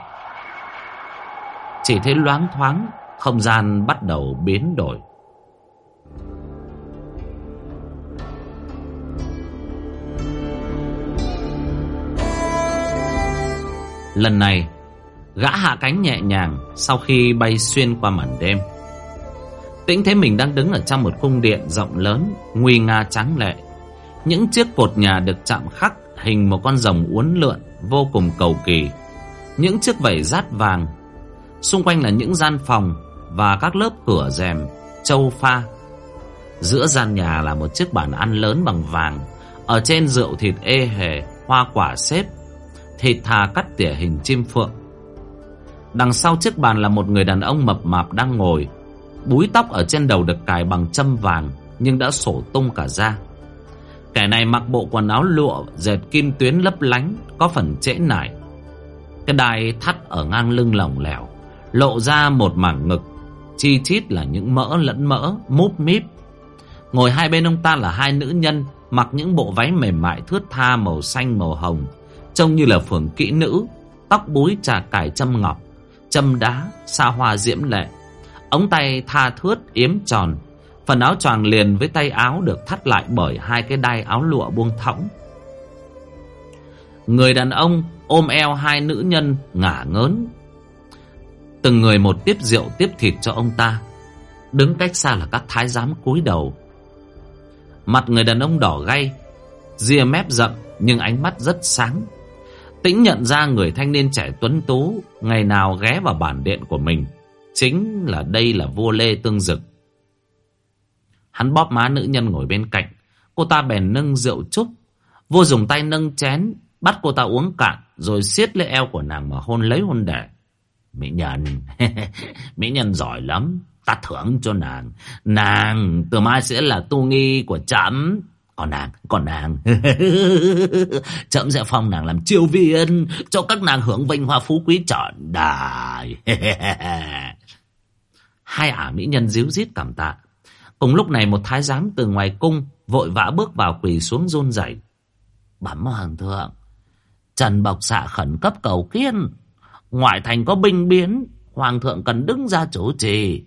A: chỉ thấy loáng thoáng, không gian bắt đầu biến đổi. Lần này Gã hạ cánh nhẹ nhàng Sau khi bay xuyên qua màn đêm. Tĩnh thấy mình đang đứng ở trong một cung điện rộng lớn, Nguy nga trắng lệ. Những chiếc cột nhà được chạm khắc Hình một con rồng uốn lượn, Vô cùng cầu kỳ. Những chiếc vảy rát vàng, Xung quanh là những gian phòng Và các lớp cửa rèm, Châu pha. Giữa gian nhà là một chiếc bàn ăn lớn bằng vàng, Ở trên rượu thịt ê hề, Hoa quả xếp, thịt thà cắt tỉa hình chim phượng. Đằng sau chiếc bàn là một người đàn ông mập mạp đang ngồi. Búi tóc ở trên đầu được cài bằng châm vàng, nhưng đã sổ tung cả ra. Kẻ này mặc bộ quần áo lụa, dệt kim tuyến lấp lánh, có phần trễ nải. Cái đai thắt ở ngang lưng lỏng lẻo, lộ ra một mảng ngực chi chít là những mỡ lẫn mỡ, múp míp. Ngồi hai bên ông ta là hai nữ nhân, mặc những bộ váy mềm mại thướt tha màu xanh màu hồng, Trông như là phường kỹ nữ, Tóc búi trà cải châm ngọc Châm đá, xa hoa diễm lệ. Ống tay tha thướt yếm tròn. Phần áo choàng liền với tay áo được thắt lại bởi hai cái đai áo lụa buông thõng. Người đàn ông ôm eo hai nữ nhân ngả ngớn. Từng người một tiếp rượu tiếp thịt cho ông ta. Đứng cách xa là các thái giám cúi đầu. Mặt người đàn ông đỏ gay Ria mép rậm nhưng ánh mắt rất sáng. Tĩnh nhận ra người thanh niên trẻ tuấn tú ngày nào ghé vào bản điện của mình. Chính là đây là vua Lê Tương Dực. Hắn bóp má nữ nhân ngồi bên cạnh. Cô ta bèn nâng rượu chúc. Vua dùng tay nâng chén, bắt cô ta uống cạn, rồi siết lấy eo của nàng mà hôn lấy hôn đẻ. Mỹ nhân, Mỹ nhân giỏi lắm, ta thưởng cho nàng. Nàng từ mai sẽ là tu nghi của trẫm còn nàng, còn nàng. Chậm sẽ phong nàng làm chiêu viên Cho các nàng hưởng vinh hoa phú quý trọn đời. Hai ả mỹ nhân díu dít cảm tạ. Cùng lúc này một thái giám từ ngoài cung Vội vã bước vào quỳ xuống run rẩy. Bẩm hoàng thượng Trần Bọc xạ khẩn cấp cầu kiên Ngoại thành có binh biến Hoàng thượng cần đứng ra chủ trì.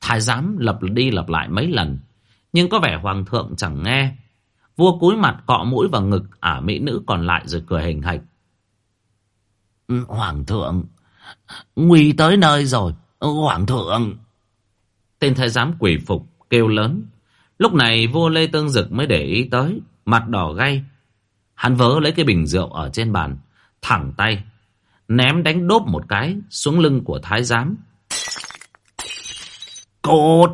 A: Thái giám lập đi lập lại mấy lần nhưng có vẻ hoàng thượng chẳng nghe. Vua cúi mặt cọ mũi vào ngực ả mỹ nữ còn lại rồi cười hình hạch. Ừ, hoàng thượng, nguy tới nơi rồi, hoàng thượng. Tên thái giám quỷ phục kêu lớn. Lúc này vua Lê Tương Dực mới để ý tới, mặt đỏ gay. Hắn vớ lấy cái bình rượu ở trên bàn, thẳng tay, ném đánh đốp một cái xuống lưng của thái giám. Cột!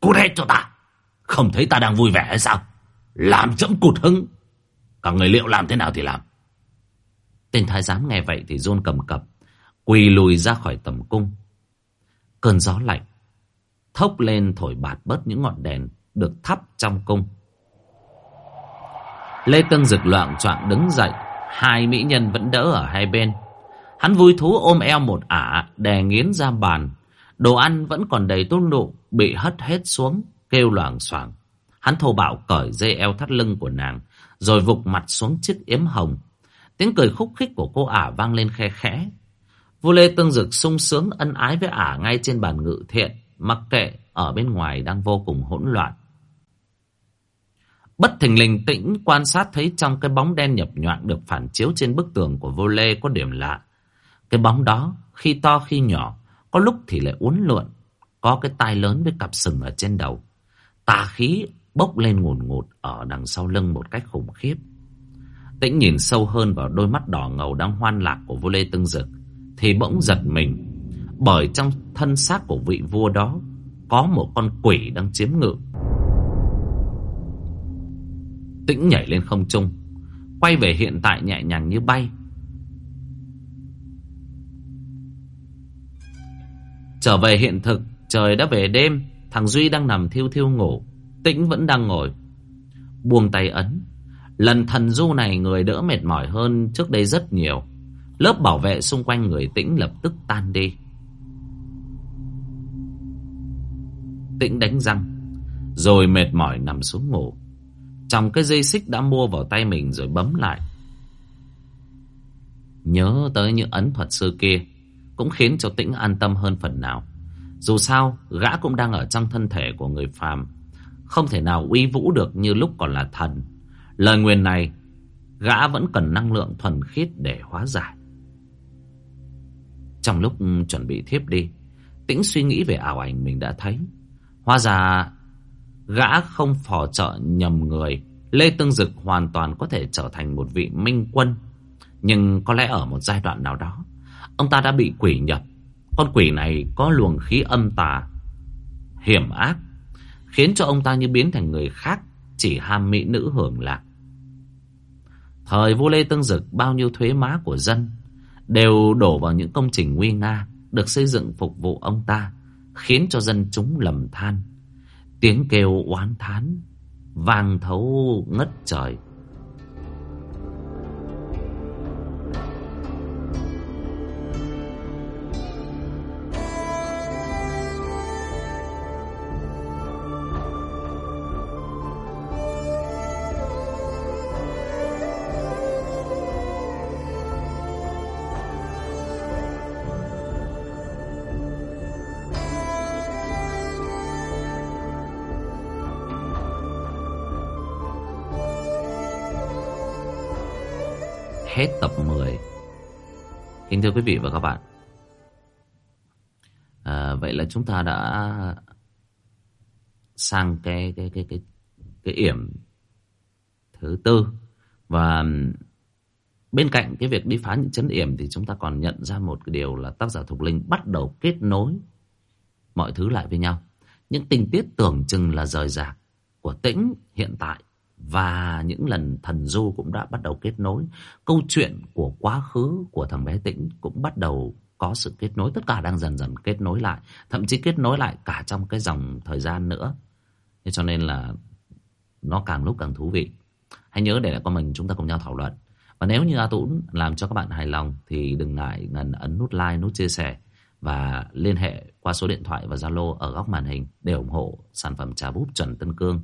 C: Cút hết cho ta. Không thấy ta đang vui vẻ hay sao? Làm chấm cụt hứng. Cả người liệu làm thế nào thì làm.
A: Tên thái giám nghe vậy thì run cầm cập. Quỳ lùi ra khỏi tầm cung. Cơn gió lạnh. Thốc lên thổi bạt bớt những ngọn đèn được thắp trong cung. Lê Tân rực loạn choạng đứng dậy. Hai mỹ nhân vẫn đỡ ở hai bên. Hắn vui thú ôm eo một ả, đè nghiến ra bàn. Đồ ăn vẫn còn đầy tôn nụ, bị hất hết xuống, kêu loảng xoảng. Hắn thô bạo cởi dây eo thắt lưng của nàng, rồi vụt mặt xuống chiếc yếm hồng. Tiếng cười khúc khích của cô ả vang lên khe khẽ. Vua Lê Tương Dực sung sướng ân ái với ả ngay trên bàn ngự thiện, mặc kệ ở bên ngoài đang vô cùng hỗn loạn. Bất thình lình tĩnh quan sát thấy trong cái bóng đen nhập nhoạng được phản chiếu trên bức tường của vô lê có điểm lạ. Cái bóng đó khi to khi nhỏ, có lúc thì lại uốn lượn, có cái tai lớn với cặp sừng ở trên đầu. Tà khí bốc lên ngùn ngụt ở đằng sau lưng một cách khủng khiếp. Tĩnh nhìn sâu hơn vào đôi mắt đỏ ngầu đang hoan lạc của vua Lê Tương Dực, thì bỗng giật mình, bởi trong thân xác của vị vua đó có một con quỷ đang chiếm ngự. Tĩnh nhảy lên không trung, quay về hiện tại nhẹ nhàng như bay. Trở về hiện thực, trời đã về đêm, thằng Duy đang nằm thiêu thiêu ngủ, Tĩnh vẫn đang ngồi. Buông tay ấn, lần thần du này người đỡ mệt mỏi hơn trước đây rất nhiều. Lớp bảo vệ xung quanh người Tĩnh lập tức tan đi. Tĩnh đánh răng, rồi mệt mỏi nằm xuống ngủ. Trong cái dây xích đã mua vào tay mình rồi bấm lại. Nhớ tới những ấn thuật sư kia cũng khiến cho Tĩnh an tâm hơn phần nào. Dù sao, gã cũng đang ở trong thân thể của người phàm, không thể nào uy vũ được như lúc còn là thần. Lời nguyền này, gã vẫn cần năng lượng thuần khiết để hóa giải. Trong lúc chuẩn bị thiếp đi, Tĩnh suy nghĩ về ảo ảnh mình đã thấy. Hóa ra, gã không phò trợ nhầm người. Lê Tương Dực hoàn toàn có thể trở thành một vị minh quân. Nhưng có lẽ ở một giai đoạn nào đó, ông ta đã bị quỷ nhập. Con quỷ này có luồng khí âm tà, hiểm ác, khiến cho ông ta như biến thành người khác, chỉ ham mỹ nữ hưởng lạc. Thời vua Lê Tương Dực bao nhiêu thuế má của dân đều đổ vào những công trình nguy nga được xây dựng phục vụ ông ta, khiến cho dân chúng lầm than. Tiếng kêu oán thán vang thấu ngất trời. Thưa quý vị và các bạn. À, Vậy là chúng ta đã sang cái cái cái cái cái yểm thứ tư. Và bên cạnh cái việc đi phá những chấn yểm thì chúng ta còn nhận ra một cái điều là tác giả Thục Linh bắt đầu kết nối mọi thứ lại với nhau. Những tình tiết tưởng chừng là rời rạc của tĩnh hiện tại và những lần thần du cũng đã bắt đầu kết nối. Câu chuyện của quá khứ của thằng bé Tĩnh cũng bắt đầu có sự kết nối. Tất cả đang dần dần kết nối lại. Thậm chí kết nối lại cả trong cái dòng thời gian nữa. Thế cho nên là nó càng lúc càng thú vị. Hãy nhớ để lại comment chúng ta cùng nhau thảo luận. Và nếu như A Tũng làm cho các bạn hài lòng thì đừng ngại ngần ấn nút like, nút chia sẻ và liên hệ qua số điện thoại và Zalo ở góc màn hình để ủng hộ sản phẩm trà búp chuẩn Tân Cương.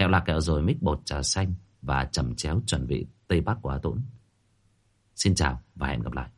A: Kẹo lạc kẹo rồi mix bột trà xanh và chầm chéo chuẩn vị Tây Bắc của A Xin chào và hẹn gặp lại.